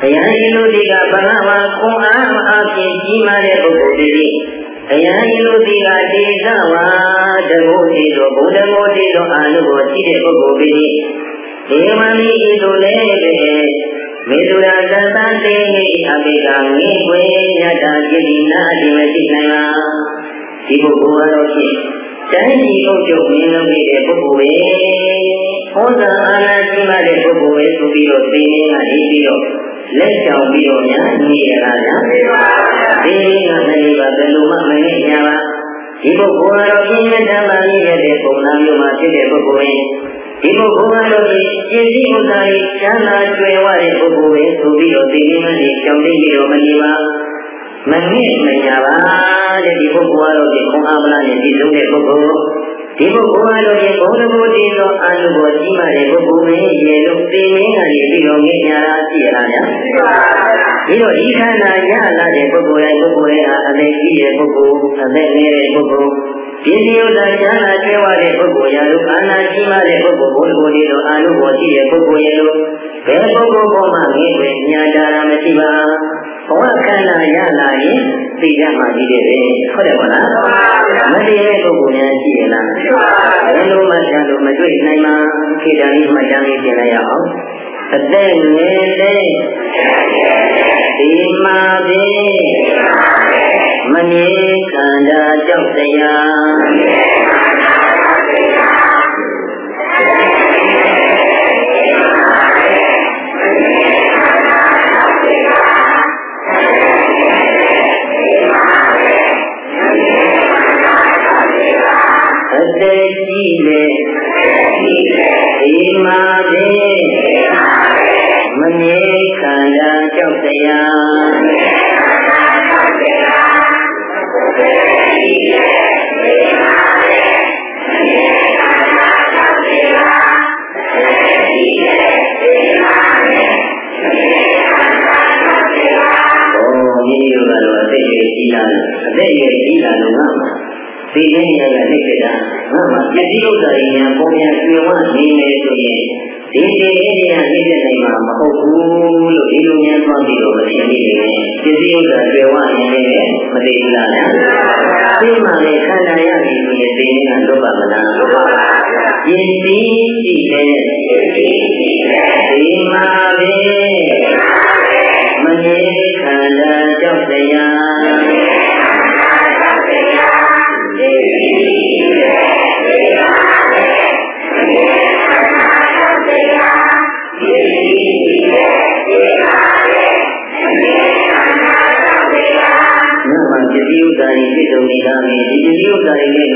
Speaker 1: ဘုရားရှင်တို့ဒီကဘဂဝါခွန်အားအပြင်ကြီးမားတဲ့ပုဂ္ဂိုလ်တွေသည်ဘုရားရှင်တို့ဒီကဒေသဝါတဘုတိတို့ဘုဒ္ဓမောတိတို့အာနုဘောရှိတဲ့ပုဂ္ဂိုလ်တွေသည်ဒေဝမီတို့လည်းမေသူရာသတ္တတေနိအပိကငိွေညတာจิตိနာအတိမရှိနိုင်ပါ ဒီပုဂ္ဂိုလ်ကတော့ဖြင့်တိုင်းပြည်အုပ်ချုပ်မြင်လို့ပြတဲ့ပုဂ္ဂိုလ်ပဲဟောတာအာနာရှိမှတဲ့ပုဂ္ဂိုလ်ပဲဆိုပြီးတော့သိနေကနေပြီးတော့လက်ချောင်ပြီးတော့ညာနေရတာညာသိပါဘူးဒီကနေ့ပါဘယ်လိုမှမနေညာပါဒီပုဂ္ဂိုလ်ကတော့ပြင်းပြဓမ္မကြီးတဲ့ပုံနာမျိုးမှာဖြစ်တဲ့ပုဂ္ဂိုလ်ရင်ဒီပုဂ္ဂိုလ်ကတော့ဒီကျင့်စီဥစ္စာကြီးချမ်းသာကြွယ်ဝတဲ့ပုဂ္ဂိုလ်ပဲဆိုပြီးတော့သိနေမှဒီကြောင့်သိပြီးတော့မနေပါ မနစ်မညာပါတဲ့ဒီပုဂ္ဂိုလ်ကတော့ဒီခွန်အားမလားနဲ့ဒီလုံးတဲ့ပုဂ္ဂိုလ်ဒီပုဂ္ဂိုလ်ကတော့ဒီဘုံတဘောတည်သောအာနုဘောကြီးမာတဲ့ပုဂ္ဂိုလ်ပဲရေလို့သိမင်းကနေပြီးတော့ငြိညာတာရှိရလားဗျာပြီးတော့ဒီခန္ဓာရလာတဲ့ပုဂ္ဂိုလ်ရဲ့ပုဂ္ဂိုလ်ရဲ့အသက်ကြီးတဲ့ပုဂ္ဂိုလ်အသက်ငယ်တဲ့ပုဂ္ဂိုလ်ဒီစီဥဒ္ဒါဉာဏ်ကျွဲဝတဲ့ပုဂ္ဂိုလ်ရာလို့အာနာကြီးမာတဲ့ပုဂ္ဂိုလ်ဘုံတဘောတည်သောအာနုဘောရှိတဲ့ပုဂ္ဂိုလ်ရဲ့လို့ဘယ်ပုဂ္ဂိုလ်ပေါ်မှာငြိညာတာမရှိပါ ဘဝခန္ဓာရလာရင်သိကြမှာကြီးတယ်ပဲဟုတ်တယ်မလားမတည်တဲ့ပုဂ္ဂိုလ်များရှိရလားဘယ်လိုမှချမ်းလို့မတွေ့နိုင်မှာခေတ္တလေးမှချမ်းလေးပြင်လိုက်ရအောင်အသက်ငယ်တဲ့ဒီမှာပဲမငြိခန္ဓာကြောက်တရား သက်ကြီးလေဒီမှာပဲမငြိခန္ဓာကြောက်တရားမိမိတို့ကတော့အသက်ကြီးကြီးလာတယ်အသက်ကြီးကြီးလာတော့ငါ မှာဒီရင်းရတဲ့နှိစ္စတာငါမှပစ္စည်းဥစ္စာတွေညာပုံညာကျွေဝနေမယ်ဆိုရင်ဒီဒီရင်းရနှိစ္စနိုင်မှာမဟုတ်ဘူးလို့ဒီလိုများသွားပြီးတော့မသိမိနေတယ်ပစ္စည်းဥစ္စာကျွေဝနေတယ်မသိဘူးလားဗျာဒီမှာလေခန္ဓာရပြီဆိုရင်သိနေတာလွတ်ပါမလားလွတ်ပါပါပစ္စည်းရှိတယ်ဒီမှာပဲမငြိခန္ဓာကြောင့်တရား မြတ်မှာပစ္စည်းဥစ္စာတွေပြည့်စုံနေတာပဲဒီပစ္စည်းဥစ္စာတွေလည်း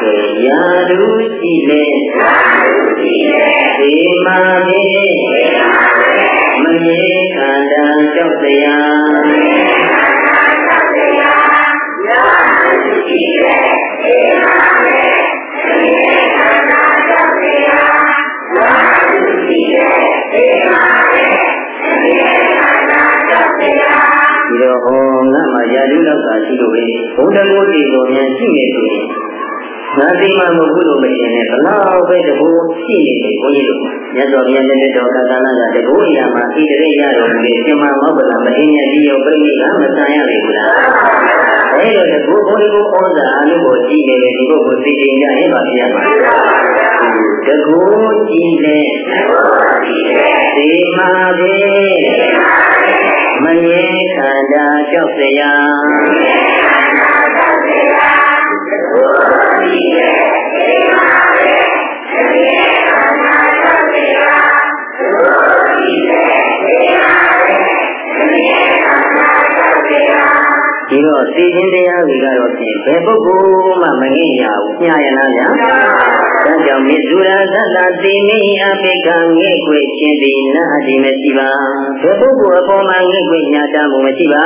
Speaker 1: ကေယာဒုရှိလေယာဒုရှိလေဒီမာမေဒီမာမေမမေခန္ဓာကြောက်တရားမမေခန္ဓာကြောက်တရားယာဒုရှိလေဒီမာမေမမေခန္ဓာကြောက်တရားယာဒုရှိလေဒီမာမေမမေခန္ဓာကြောက်တရားဒီတော့ဟောငါမှယာဒုလောက်သာရှိလို့ပဲဘုဒ္ဓဂုတိကိုမြန်ရှိနေဆိုရင် ငါသိမှမဟုတ်ဘူးလို့မထင်နဲ့ဘလောက်ပဲတကူရှိနေတယ်ဘုန်းကြီးတို့မြတ်စွာဘုရားမြတ်တော်ကသာနာကတကူအရာမှာဣတရေရတော်မူတဲ့ရှင်မမောကလမင်းရဲ့ဒီရောပြိဋိကမဆန်ရလေဘူးလားအဲလိုတကူဘုန်းကြီးကိုဩဇာအနုကိုကြည့်နေတယ်ဒီပုဂ္ဂိုလ်သိတင်ကြရင်ပါပြရမှာတကူကြည့်နေဒီမှာပဲမငြင်းခန္ဓာကြောက်စရာ ဒီတော့သိခြင်းတရားတွေကတော့ဖြင့်ဘယ်ပုဂ္ဂိုလ်မှမငြိရဘူးညရနာဗျာဒါကြောင့်မြစ်သူရာသတ္တတိမိအပိကငဲ့ွယ်ခြင်းသည်နာအတိမရှိပါဘယ်ပုဂ္ဂိုလ်အပေါ်မှာငဲ့ွယ်ညာတမှုမရှိပါ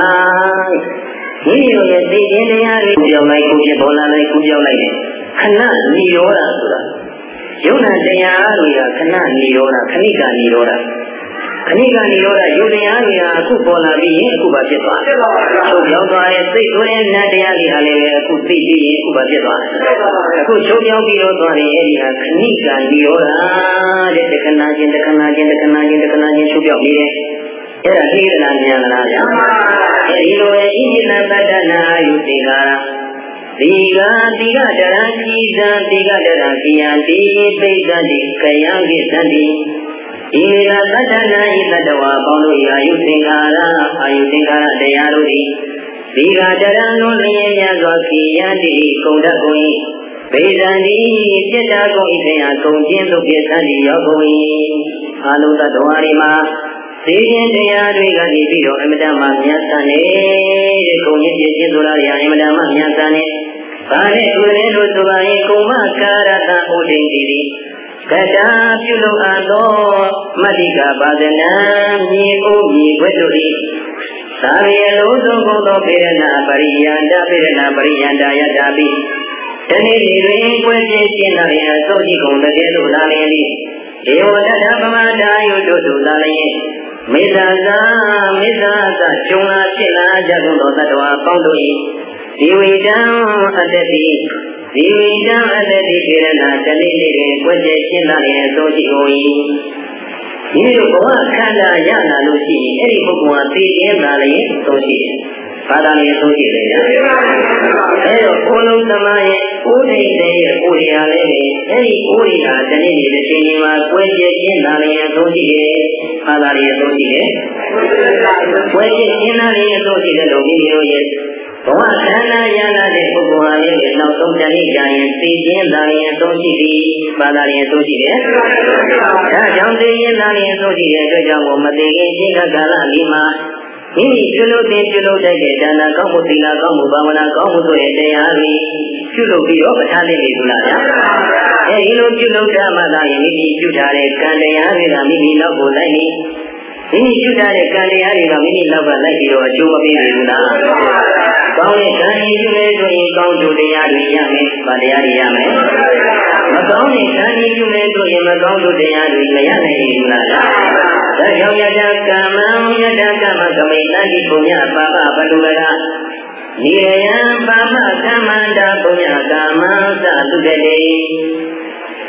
Speaker 1: မိမိတို့ရဲ့သိခြင်းတရားတွေကြောင့်လိုက်ကိုဖြစ်ပေါ်လာလိုက်ကိုကြောင့်လိုက်တယ်ခဏနိရောဓဆိုတာ ယုံနာတရားတွေကခဏနိရောဓခဏိကနိရောဓခဏိကနိရောဓယုတ်တရားတွေဟာအခုပေါ်လာပြီးရင်အခုပါဖြစ်သွားတယ်။ချုပ်ပြောင်းသွားတဲ့စိတ်ဆိုတဲ့နတ်တရားတွေဟာလည်းအခုသိပြီးရင်အခုပါဖြစ်သွားတယ်။အခုချုပ်ပြောင်းပြီးတော့သွားရင်အဲဒီဟာခဏိကနိရောဓတဲ့တခဏချင်းတခဏချင်းတခဏချင်းတခဏချင်းချုပ်ပြောင်းနေတယ်။အဲ့ဒါသိရလားဉာဏ်လားဗျာ။အဲဒီလိုပဲဣတိလတတ္တနာယုတိကာ ဒီကတိကတရံဤသံတိကတရံကိယံတိပိဋကတိကယံကိသတိဤကသတ္တနာဤတတဝါပေါင်းတို့၏အာယုသင်္ခါရအာယုသင်္ခါရတရားတို့သည်ဒီကတရံလုံးလျင်များစွာကိယံတိကုံတတ်ကုန်၏ဗေဒံတိစိတ္တကုန်၏တရားကုန်ခြင်းတို့ပြသတိရောကုန်၏အာလုတ္တဝါရီမှာ သိခြင်းတရားတွေကနေပြီးတော့အမတမမြတ်ဆန်နေတဲ့ကုန်ခြင်းပြည့်ခြင်းဆိုတာတွေအမတမမြတ်ဆန်နေဘာနဲ့သူလည်းတို့ဆိုပါရင်ကုမကာရတဥဒိန်တိကတာပြုလုပ်အပ်သောမတ္တိကပါဒနာမြေအိုးမြေခွတ်တို့၏သာရယလုံးစုံကုန်သောပေရဏပရိယန္တပေရဏပရိယန္တယတာပိတနေ့ဒီတွင်ကွယ်ပြင်းရှင်းလာရင်သုတ်ကြည့်ကုန်တကယ်လို့လာလျင်သည်ဒေဝတတပမတာယုတို့တို့လာလျင် မေတ္တာသာမေတ္တာသာကျုံလာဖြစ်လာကြကုန်သောတ attva ပေါင်းတို့၏ဒီဝိတံအတ္တိဒီဝိတံအတ္တိပေရဏတလေးလေးတွင်ကွယ်ကျရှင်းလာတဲ့အသောရှိကုန်၏ဒီလိုဘဝခန္ဓာရလာလို့ရှိရင်အဲ့ဒီပုဂ္ဂိုလ်ဟာသိခြင်းသာလည်းသုံးရှိတယ်။ ဘာသာလည်းသုံးရှိတယ်ညာ။အဲ့တော့ကိုလုံးသမားရဲ့ဥဒိတ်တဲ့ရဲ့ဥရိယာလေးတွေအဲ့ဒီဥရိယာတနေ့နေ့တစ်ချိန်မှာကွယ်ကျခြင်းသာလည်းသုံးရှိတယ်။ဘာသာလည်းသုံးရှိတယ်။ကွယ်ကျခြင်းသာလည်းသုံးရှိတယ်လို့မိမိတို့ရဲ့ဘဝခန္ဓာရလာတဲ့ပုဂ္ဂိုလ်ဟာလည်းနောက်ဆုံးတဏှိကြရင်သိခြင်းသာရင်သုံးရှိသည်ပါလာရင်သုံးရှိတယ်။ဒါကြောင့်သိခြင်းသာရင်သုံးရှိတဲ့အတွက်ကြောင့်မသိခင်ရှင်းကာလလေးမှာ မိမိပြုလုပ်တဲ့ပြုလုပ်တဲ့ဒါနကောင်းမှုသီလကောင်းမှုဘာဝနာကောင်းမှုတို့ရဲ့တရားတွေပြုလုပ်ပြီးတော့ပဋ္ဌာန်းနေပြီလားဗျာ။အဲဒီလိုပြုလုပ်ကြမှသာရင်မိမိပြုထားတဲ့ကံတရားတွေကမိမိနောက်ကိုလိုက်နေမိမိပြုထားတဲ့ကံတရားတွေကမိမိနောက်ကလိုက်ပြီးတော့အကျိုးမပေးဘူးလား။ကောင်းတဲ့ကံရည်ပြုလဲဆိုရင်ကောင်းကျိုးတရားတွေရမယ်။ဗာတရားတွေရမယ်။ မကောင်းတဲ့ကံရည်ပြုလဲဆိုရင်မကောင်းကျိုးတရားတွေမရနိုင်ဘူးလား။ဒါကြောင့်ယတကမ္မယတကမ္မကမိတတိပုညပါပဘလူကနိရယံပါမကမ္မန္တာပုညကာမသသုတတေ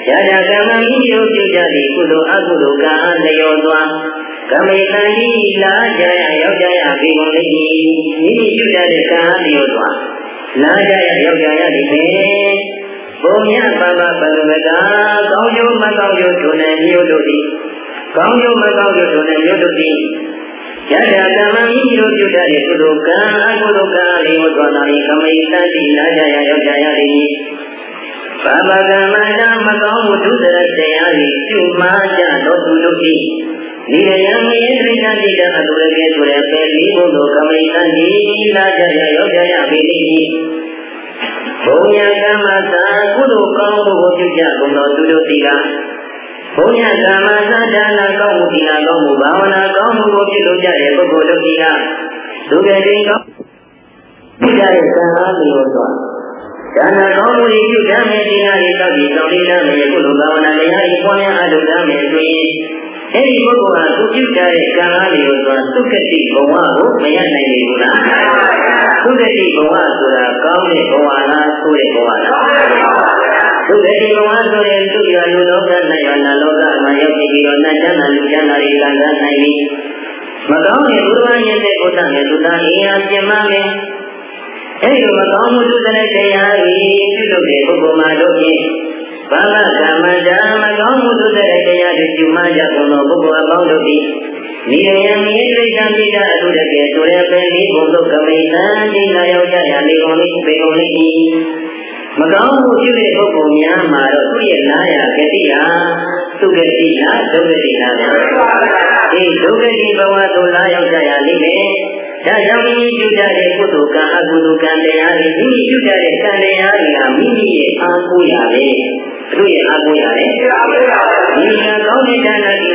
Speaker 1: ယတကမ္မမိယောပြုကြသည့်ကုသိုလ်အကုသိုလ်ကံအားလျော်စွာကမေတန်ဤလာကြရရောက်ကြရပြီကုန်လေမိမိပြုတတ်တဲ့ကံအားလျော်စွာလာကြရရောက်ကြရသည်ဖြင့် ဘုံမြတ်ပါပပလဝကကောင်းကျိုးမကောင်းကျိုးတို့နဲ့မြို့တို့သည်ကောင်းကျိုးမကောင်းကျိုးတို့နဲ့မြို့တို့သည်ယတကမ္မမိတို့ပြုတတ်တဲ့ကုသိုလ်ကံအကုသိုလ်ကံလေးကိုသွားတာလေကမေတန်ဤလာကြရရောက်ကြရသည်ဘာမကမ္မနာမကောင်းမှုဒုစရတရားဤပြုမှားကြတော်သူတို့၏ဒီယံမေတ္တာတိတအတုရကေဆိုရပေလေးဘုသောကမိတန်ဒီလာကြရရောက်ကြရပေလိ ဘုံညာကမ္မသာကုသိုလ်ကောင်းမှုကိုပြုကြကုန်သောသူတို့သည်ကဘုံညာကမ္မသာဒါနကောင်းမှုဒီနာကောင်းမှုဘာဝနာကောင်းမှုကိုပြုလုပ်ကြတဲ့ပုဂ္ဂိုလ်တို့သည်ကသူကတိကောင်းပြုကြတဲ့ကံအားလျော်စွာဒါနကောင်းမှုတွေပြုကြမယ်ဒီနာတွေတောက်ပြီးတောင်းလေးနာမယ်ကုသိုလ်ဘာဝနာတရားတွေပွားများအားထုတ်ကြမယ်ဆိုရင်အဲ့ဒီပုဂ္ဂိုလ်ဟာသူပြုကြတဲ့ကံအားတွေကိုဆိုသုခတိဘဝကိုမရနိုင်ဘူးလား သုဂတိဘဝဆိုတာကောင်းတဲ့ဘဝလားဆိုတဲ့ဘဝလားသုဂတိဘဝဆိုတဲ့သူရလူလောကနဲ့ရနာလောကမှာရောက်ပြီးတော့နတ်ချမ်းသာလူချမ်းသာတွေခံစားနိုင်ပြီမကောင်းတဲ့ဘုရားရဲ့တဲ့ဘုရားရဲ့သူသားအင်အားပြမမယ်အဲဒီလိုမကောင်းမှုသူတဲ့တရားကြီးပြုလုပ်တဲ့ပုဂ္ဂိုလ်မှာတို့ဖြင့်ဘာလကမ္မတာမကောင်းမှုသူတဲ့တရားတွေပြုမှကြကုန်သောပုဂ္ဂိုလ်အပေါင်းတို့သည် မိယယမိဒိဋ္ဌံပိကအထုရကေဆိုရပေလေးဘုံတို့ကမိသံဒီနာရောက်ကြရလေကုန်လေးပေကုန်လေးမကောင်းမှုပြုတဲ့ပုဂ္ဂိုလ်များမှာတော့သူ့ရဲ့နာယဂတိဟာသုဂတိလားဒုက္ခတိလားဒီဒုက္ခတိဘဝသို့လာရောက်ကြရလိမ့်မယ်ဒါကြောင့်မိမိပြုကြတဲ့ကုသိုလ်ကံအကုသိုလ်ကံတရားတွေမိမိပြုကြတဲ့ကံတရားတွေကမိမိရဲ့အားကိုးရပဲသူရဲ့အားကိုးရတယ်။မိမိကကောင်းတဲ့ဒါနသီလဘာဝနာဆိုတဲ့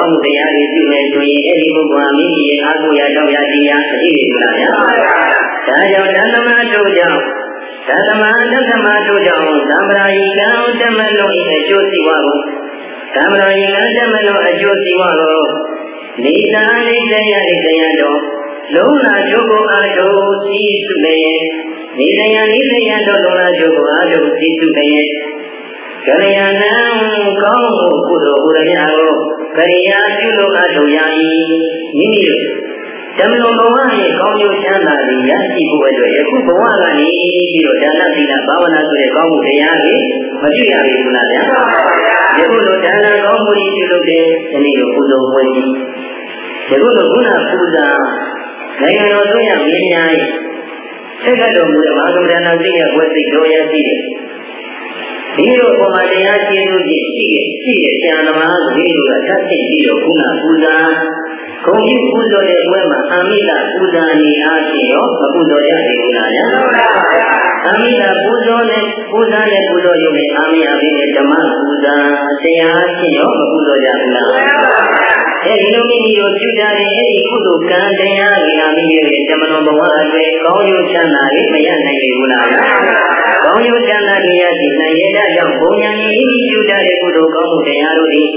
Speaker 1: ကောင်းမှုတရားတွေပြုမယ်ဆိုရင်အဲဒီပုဂ္ဂိုလ်ဟာမိမိရဲ့အားကိုးရတော့ရတရားအရှိတွေလားဗျာ။ဒါကြောင့်ဓမ္မတို့ကြောင့်သတ္တမသတ္တမတို့ကြောင့်သံဗရာယိကံဓမ္မလုံး၏အကျိုးစီးပွားကိုသံဗရာယိကံဓမ္မလုံးအကျိုးစီးပွားကိုနေသာနေတရားနေတရားတော်လုံးလာကျိုးကိုအားထုတ်စီစုလည်းနေတရားနေတရားတော်လုံးလာကျိုးကိုအားထုတ်စီစုလည်း ကရိယာနံကောင်းမှုကုသိုလ်ဘုရားကိုကရိယာပြုလို့အားထုတ်ရ၏မိမိတို့ဓမ္မလုံးဘဝရဲ့ကောင်းကျိုးချမ်းသာတွေရရှိဖို့အတွက်ယခုဘဝကနေပြီးတော့ဒါနသီလဘာဝနာဆိုတဲ့ကောင်းမှုတရားတွေမပြုရဘူးလားဗျာယခုလိုဒါနကောင်းမှုတွေပြုလုပ်တဲ့ဒီနေ့ကိုကုသိုလ်ပွဲကြီးယခုလိုခုနပူဇာနိုင်ငံတော်သွင်းရမင်းများရဲ့ဆက်ကတော်မူတဲ့မဟာကမ္ဘာနာသိရဘွယ်စိတ်တော်ရရှိတယ် ဒီလိုပုံမှန်တရားကျင့်လို့ရှိတယ်ရှိတဲ့ဆရာသမားတွေတို့ကသတ်သိပြီးတော့ခုနပူဇာဂုံပြုပူဇော်တဲ့ဘွဲမှာအာမိတပူဇာနေအားဖြင့်ရောမပူဇော်ရသေးဘူးလားညာအာမိတပူဇော်နဲ့ပူဇာနဲ့ပူဇော်ရုံနဲ့အာမိအဘိနဲ့ဓမ္မပူဇာတရားဖြင့်ရောမပူဇော်ကြဘူးလားအဲဒီလိုမိမိတို့ပြုကြတဲ့အဲဒီကုသိုလ်ကံတရားကြီးဟာမိမိရဲ့ဓမ္မတော်ဘဝအတွက်ကောင်းကျိုးချမ်းသာရေးမရနိုင်ဘူးလား။ ကောင်းကျိုးချမ်းသာတရားရှိနိုင်ရတဲ့ကြောင့်ဘုံညာဤမိပြုကြတဲ့ကုသိုလ်ကောင်းမှုတရားတို့သည်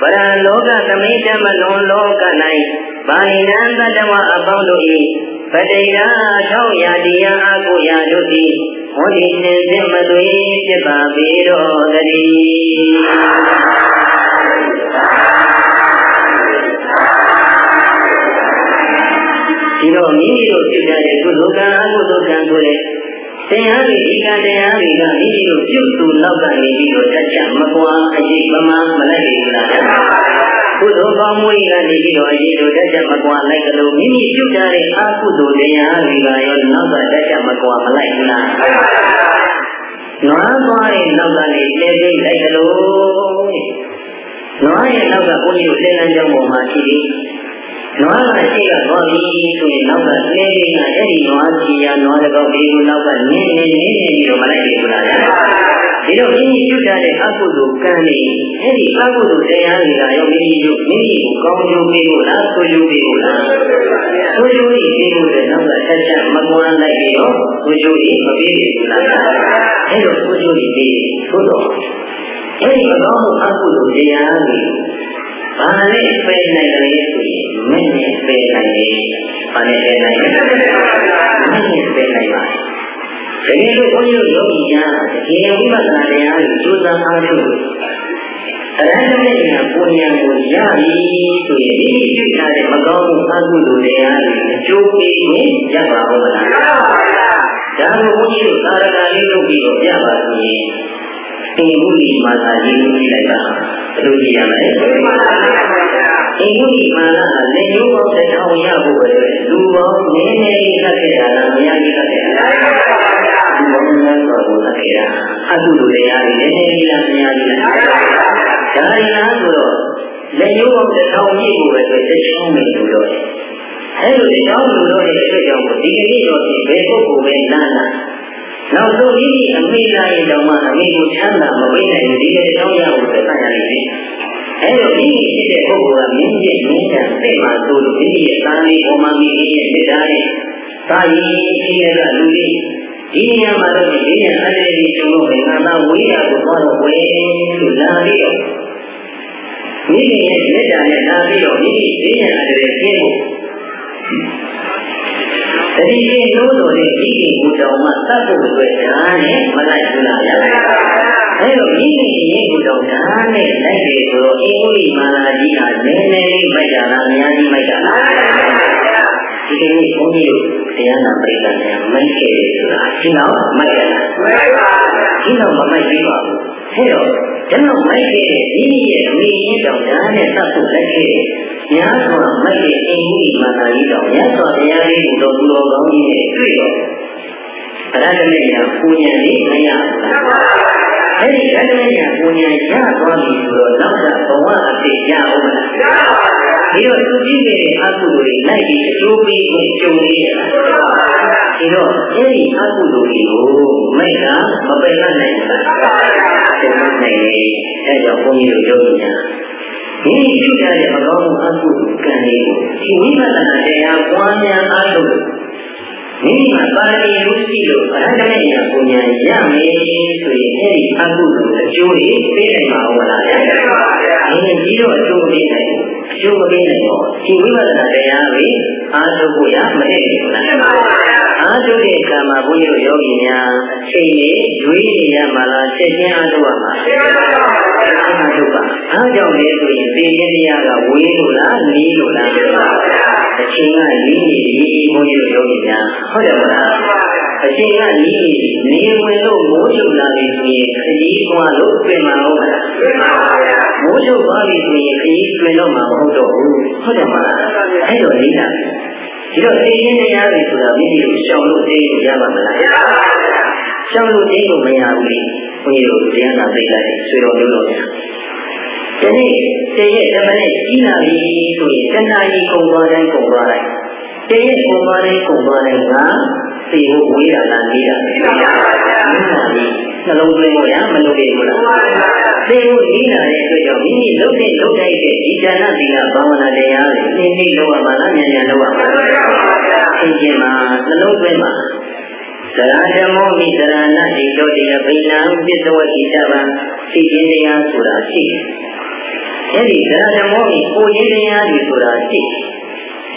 Speaker 1: ဗရန်လောကသမိဓမ္မလွန်လောက၌ဘာဏိနံတတဝအပေါင်းတို့၏ပတိရာထောက်ရာတရားအကုရာတို့သည်ဟောဒီနှင့်စင်မသွေဖြစ်ပါပေတော်တည်းဒီတော့မိမိတို့ပြုကြတဲ့ကုသိုလ်ကံအကုသိုလ်ကံဆိုတဲ့ တရားတွေဒီကတရားတွေကမိမိတို့ပြုသူလောက်ကနေပြီးတော့တက်ချမကွာအရေးပမာမလိုက်ဘူးလားကုသိုလ်ကောင်းမှုတွေကနေပြီးတော့အရေးတို့တက်ချမကွာလိုက်ကလေးမိမိပြုကြတဲ့အကုသိုလ်တရားတွေကရောနောက်ကတက်ချမကွာမလိုက်ဘူးလားနွားသွားတဲ့နောက်ကနေပြည့်ပြည့်လိုက်ကလေးနွားရဲ့နောက်ကဘုန်းကြီးတို့လင်းလန်းကြောင်းပေါ်မှာရှိပြီး နွားကရှိကသွားပြီဆိုရင်နောက်ကနေနေကအဲ့ဒီနွားကြီးရနွားတစ်ကောင်ဒီကိုနောက်ကနင်းနေနေနေပြီးတော့မလိုက်ဘူးလားဒီတော့မိမိပြုတတ်တဲ့အကုသိုလ်ကံတွေအဲ့ဒီအကုသိုလ်တရားတွေကရောမိမိတို့မိမိကိုကောင်းကျိုးပေးဖို့လားဆိုးကျိုးပေးဖို့လားဆိုးကျိုးကြီးပေးဖို့တဲ့နောက်ကဆက်ချက်မကွမ်းလိုက်ပြီးတော့ဆိုးကျိုးကြီးမပေးဘူးလားအဲ့တော့ဆိုးကျိုးကြီးပေးသို့တော့အဲ့ဒီမကောင်းမှုအကုသိုလ်တရားတွေ ဘာနဲ့ပယ်နိုင်တယ်ဆိုရင်မင်းနဲ့ပယ်နိုင်တယ်။ဘာနဲ့ပယ်နိုင်လဲ။မင်းနဲ့ပယ်နိုင်ပါတကယ်လို့ဘုန်းကြီးတို့ယောဂီများတကယ်ဝိပဿနာတရားကိုကြိုးစားအားထုတ်အရဟတမေညာပူညာကိုရပြီဆိုရင်ဒီပြုထားတဲ့မကောင်းမှုအကုသိုလ်တရားတွေအကျိုးပေးရင်ရပါဦးမလား။ဒါကိုဘုန်းကြီးတို့သာရကလေးလုပ်ပြီးတော့ပြပါဆိုရင် ဒီဘုရားမှာသာရေးလို့ပြလိုက်ပါဘယ်လိုကြည့်ရမလဲ။ဒီဘုရားမှာလက်ညှိုးပေါင်းတစ်ထောင်ရဖို့ပဲလူပေါင်းနည်းနည်းလေးခက်ခဲ့တာလားမရကြီးခက်ခဲ့တာလား။ဒီဘုရားကတော့ခက်ခဲ့တာအကုသိုလ်တရားတွေနည်းနည်းလေးလားမရကြီးလား။ဒါရီလားဆိုတော့လက်ညှိုးပေါင်းတစ်ထောင်ပြည့်ဖို့ပဲဆိုတစ်ချောင်းပဲလို့ပြောတယ်။အဲလိုတစ်ချောင်းလို့ပြောတဲ့အတွက်ကြောင့်ဒီကနေ့တော့ဒီဘယ်ပုဂ္ဂိုလ်ပဲနားနာ နောက်ဆုံးမိမိအမိလာရင်တော့မှအမိကိုချမ်းသာမပေးနိုင်ဘူးဒီလိုတောင်းရဖို့သက်ဆိုင်ရလိမ့်မယ်။အဲလိုမိမိရှိတဲ့ပုဂ္ဂိုလ်ကမြင့်မြင့်မြင့်တဲ့စိတ်မှဆိုလို့မိမိရဲ့သာလေးပေါ်မှာမိမိရဲ့စိတ်ဓာတ်နဲ့သာယီရှိတဲ့လူလေးဒီနေရာမှာတော့ဒီနေရာအနေနဲ့ကျုံလို့ငါသာဝေးရကိုသွားတော့ဝေးလို့လာပြီးတော့မိမိရဲ့မေတ္တာနဲ့လာပြီးတော့မိမိဈေးရအနေနဲ့ကျင်းဖို့ တတိယလို့ဆိုတဲ့ဒီကိဘူတော်မှာသတ်ဖို့အတွက်ဓာတ်နဲ့မလိုက်ဘူးလားဗျာအဲတော့ဒီကိရင်ဘူတော်ဓာတ်နဲ့လိုက်တယ်ဆိုတော့အင်္ဂုလိမာလာကြီးဟာနည်းနည်းလေးမိုက်တာလားအများကြီးမိုက်တာလားဒီကနေ့ဘုန်းကြီးတို့တရားနာပရိသတ်များမိုက်ခဲ့တယ်ဆိုတာရှင်းတော့မိုက်ရလားမိုက်ပါဗျာရှင်းတော့မမိုက်သေးပါဘူးအဲတော့ ကျွန်တော်မိုက်ခဲ့တဲ့ဒီရဲ့အမိရင်တော်ဓာတ်နဲ့သတ်ဖို့လိုက်ခဲ့တယ်များစွာမိုက်တဲ့အင်္ဂုလိမာလာကြီးတော်မြတ်စွာဘုရားလေးကိုတော်သူတော်ကောင်းကြီးနဲ့တွေ့တော့ဗရဒမေညာပူညာလေးမရဘူး။အဲဒီဗရဒမေညာပူညာရသွားပြီဆိုတော့နောက်ကဘဝအဖြစ်ရအောင်မလား။ရ ပါဘူး။ဒီတော့သူကြည့်နေတဲ့အကုသိုလ်တွေလိုက်ပြီးအကျိုးပေးကိုကြုံနေရတာ။ဒီတော့အဲဒီအကုသိုလ်တွေကိုမိတ်ကမပယ်နိုင်ဘူးလား။ပယ်နိုင်တယ်။အဲကြောင့်ဘုန်းကြီးတို့ပြောကြမိမိပြုကြတဲ့အကောင်းအကုသိုလ်ကံတွေကိုဒီဝိပဿနာတရားပွားများအားထုတ် မိမိမှာပါရမီရုရှိလို့အရဟတမေညာပူညာရမယ်ဆိုရင်အဲဒီအကုသိုလ်အကျိုးတွေပေးနိုင်မှာဟုတ်လားဗျာ။အဲဒီကြီးတော့အကျိုးပေးနိုင်အကျိုးမပေးနိုင်တော့ဒီဝိပဿနာတရားတွေအားထုတ်ဖို့ရမတည့်ဘူးလား။အားထုတ်တဲ့အခါမှာဘုန်းကြီးတို့ယောဂီများအချိန်လေးရွေးနေရမှာလားချက်ချင်းအားထုတ်ရမှာ။အား ထုတ်ပါ။အားကြောင့်လေဆိုရင်သိခြင်းတရားကဝေးလို့လားနီးလို့လား။အချိန်ကနီးနေပြီဘုန်းကြီးတို့ယောဂီများဟုတ်တယ်မလားအချိန်ကနီးနေနေဝင်လို့မိုးချုပ်လာပြီဆိုရင်ခကြီးသွားလို့ပြင်မှာဟုတ်လားပြင်ပါပါဗျာမိုးချုပ်သွားပြီဆိုရင်ခကြီးပြင်တော့မှာမဟုတ်တော့ဘူးဟုတ်တယ်မလားအဲ့တော့နေလာပြီဒီတော့သိရင်တရားတွေဆိုတာမိမိကိုရှောင်လို့သိရပါမလားရပါပါဗျာရှောင်လို့သိလို့မရဘူးလေဘုန်းကြီးတို့တရားနာသိလိုက်ဆွေတော်မျိုးတော် ဒီနေ့တည့်ရဲ့ဓမ္မနဲ့ကြီးလာပြီဆိုရင်တဏှာကြီးကုန်သွားတိုင်းကုန်သွားတိုင်းတည့်ရဲ့ကုန်သွားတိုင်းကုန်သွားတိုင်းကသိဖို့ဝေးတာလားနေတာပဲနှလုံးသွင်းလို့ရမလုပ်ရဘူးလားသိဖို့နေတာတဲ့အတွက်ကြောင့်မိမိလုပ်တဲ့လုပ်တိုင်းတဲ့ဒီဉာဏ်သီလဘာဝနာတရားတွေနည်းနည်းလုပ်ရမှာလားဉာဏ်ဉာဏ်လုပ်ရမှာလားသင်ခြင်းမှာနှလုံးသွင်းမှာသရဓမ္မောမိသရဏတိတောတိယဗိနာပစ္စဝတိတဗံသိခြင်းတရားဆိုတာရှိတယ် အဲဒီသရဓမ္မောမိကိုခြင်းတရားတွေဆိုတာရှိတယ်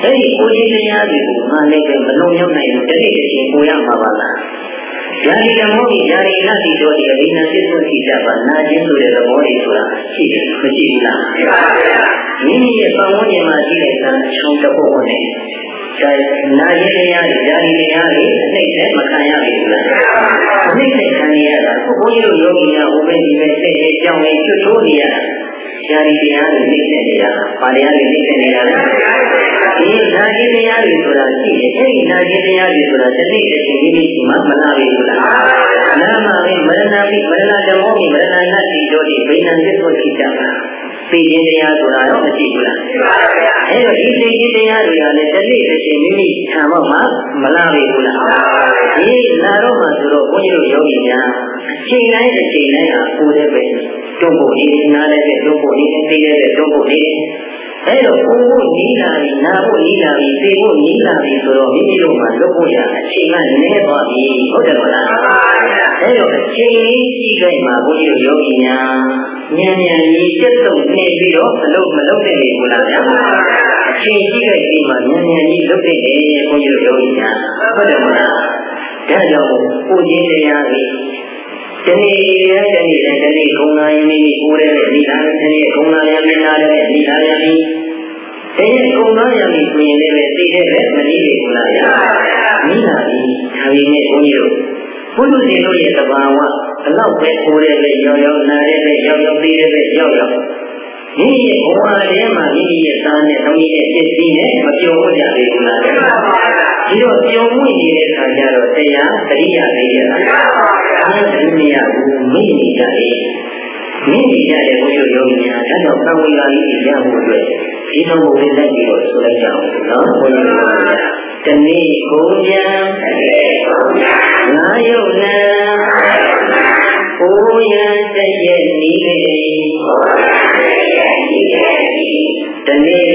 Speaker 1: အဲဒီကိုခြင်းတရားတွေကိုငါလည်းပဲမလုံးရောက်နိုင်ဘူးတတိယချင်းကိုရမှာပါလား။ယာရီဓမ္မောမိယာရီနတိတို့ဒီအဘိနပစ္စဝတိတဗံနာခြင်းဆိုတဲ့သဘောတွေဆိုတာရှိတယ်မရှိဘူးလား။ရှိပါဗျာ။မိမိရဲ့ပတ်ဝန်းကျင်မှာရှိတဲ့ကံအချောင်းတစ်ခုနဲ့ဒါနာရင်တရားတွေယာရီတရားတွေအနှိမ့်နဲ့မခံရဘူးလားအနှိမ့်နဲ့ခံရတာခုဘုန်းကြီးတို့ယောဂီများဟိုဘက်ဒီဘက်စိတ်လေးကြောင်းလေးကျွတ်ထိုးနေရတာ ယာရီတရားတွေနှိမ့်နဲ့နေတာဘာတရားတွေနှိမ့်နဲ့နေတာလဲဒီနာရင်တရားတွေဆိုတာရှိတယ်အဲဒီနာရင်တရားတွေဆိုတာတစ်နေ့တစ်ချိန်မိမိဒီမှာမနာဘူးလားနာမှာပဲမရဏပိမရဏဓမ္မောမိမရဏနာတိတို့ဒီဘိနံသစ္စောရှိကြတာသိခြင်းတရားဆိုတာတော့မရှိဘူးလားရှိပါဗျာအဲတော့ဒီသိခြင်းတရားတွေကလည်းတစ်နေ့တစ်ချိန်မိမိခံတော့မှမလာပြီဘူးလားဒီလာတော့မှဆိုတော့ဘုန်းကြီးတို့ယောဂီများအချိန်တိုင်းအချိန်တိုင်းဟာကိုယ်တည်းပဲ တွန်းဖို့နေနားလည်းပဲတွန်းဖို့နေသိလည်းပဲတွန်းဖို့နေအဲတော့ကိုယ်ကိုနီးလာပြီနာဖို့နီးလာပြီသိဖို့နီးလာပြီဆိုတော့မိမိတို့မှာလုပ်ဖို့ရအချိန်ကနည်းသွားပြီဟုတ်တယ်မလားအဲတော့အချိန်လေးရှိခိုင်းမှာဘုန်းကြီးတို့ယောဂီများဉာဏ်ဉာဏ်ကြီးစက်သုံးနေပြီးတော့မလုပ်မလုပ်တဲ့လေဘူးလားဗျာအချိန်ရှိခိုင်းပြီးမှဉာဏ်ဉာဏ်ကြီးလုပ်တဲ့လေဘုန်းကြီးတို့ယောဂီများဟုတ်တယ်မလားဒါကြောင့်ကိုကြီးတရားကြီး တနေ့ရတနေ့တနေ့ခုံလာရင်မိမိကိုယ်ရဲ့ဒီလားတနေ့ခုံလာရင်မနာတဲ့ဒီလားရပြီတနေ့ခုံလာရင်မိဆိုရင်လည်းသိတဲ့ပဲမနည်းဘူးလားဗျာမိလာပြီဒါပေမဲ့ဘုန်းကြီးတို့ဘုလူရှင်တို့ရဲ့သဘာဝဘလောက်ပဲကိုယ်ရဲ့ပဲရောက်ရောက်နာတဲ့ပဲရောက်ရောက်သိတဲ့ပဲရောက်ရောက် မိမိရဲ့ဘဝထဲမှာမိမိရဲ့သားနဲ့သမီးနဲ့ပြည့်စည်နဲ့မပြုံးကြသေးဘူးလားဒီတော့ပြုံးဝင်နေတဲ့အခါကျတော့တရားတတိယလေးရတာအားတတိယဘူးမိနေကြတယ်မိနေကြတဲ့ဘုရားယောဂီများဒါကြောင့်သံဝေလာကြီးရဖို့အတွက်ဒီလိုမျိုးလေးလိုက်ပြီးတော့ဆိုလိုက်ကြအောင်နော်ဘုရားယောဂီများတနေ့ကိုညာငါယုတ်နာကိုရတရဲ့နီးလေ တနေ့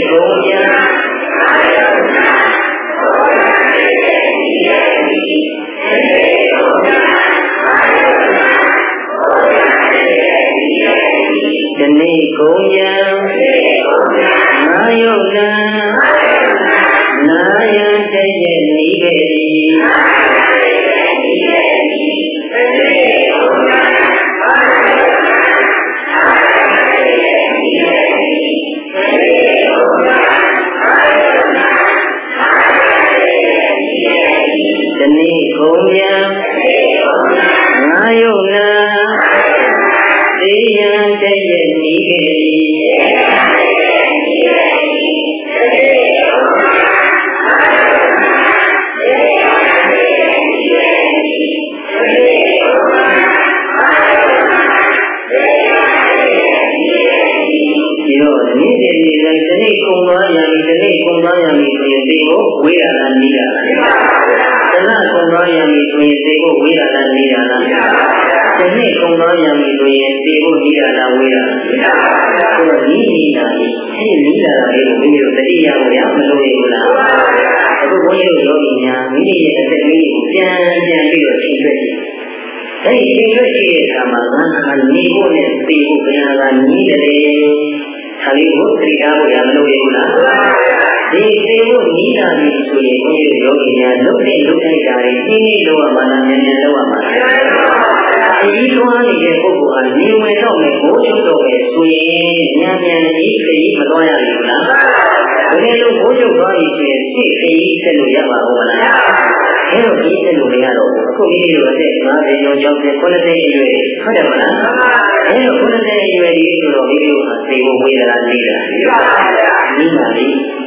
Speaker 1: သိဖို့ဝေဒနာနေတာဒီပါပါဒီ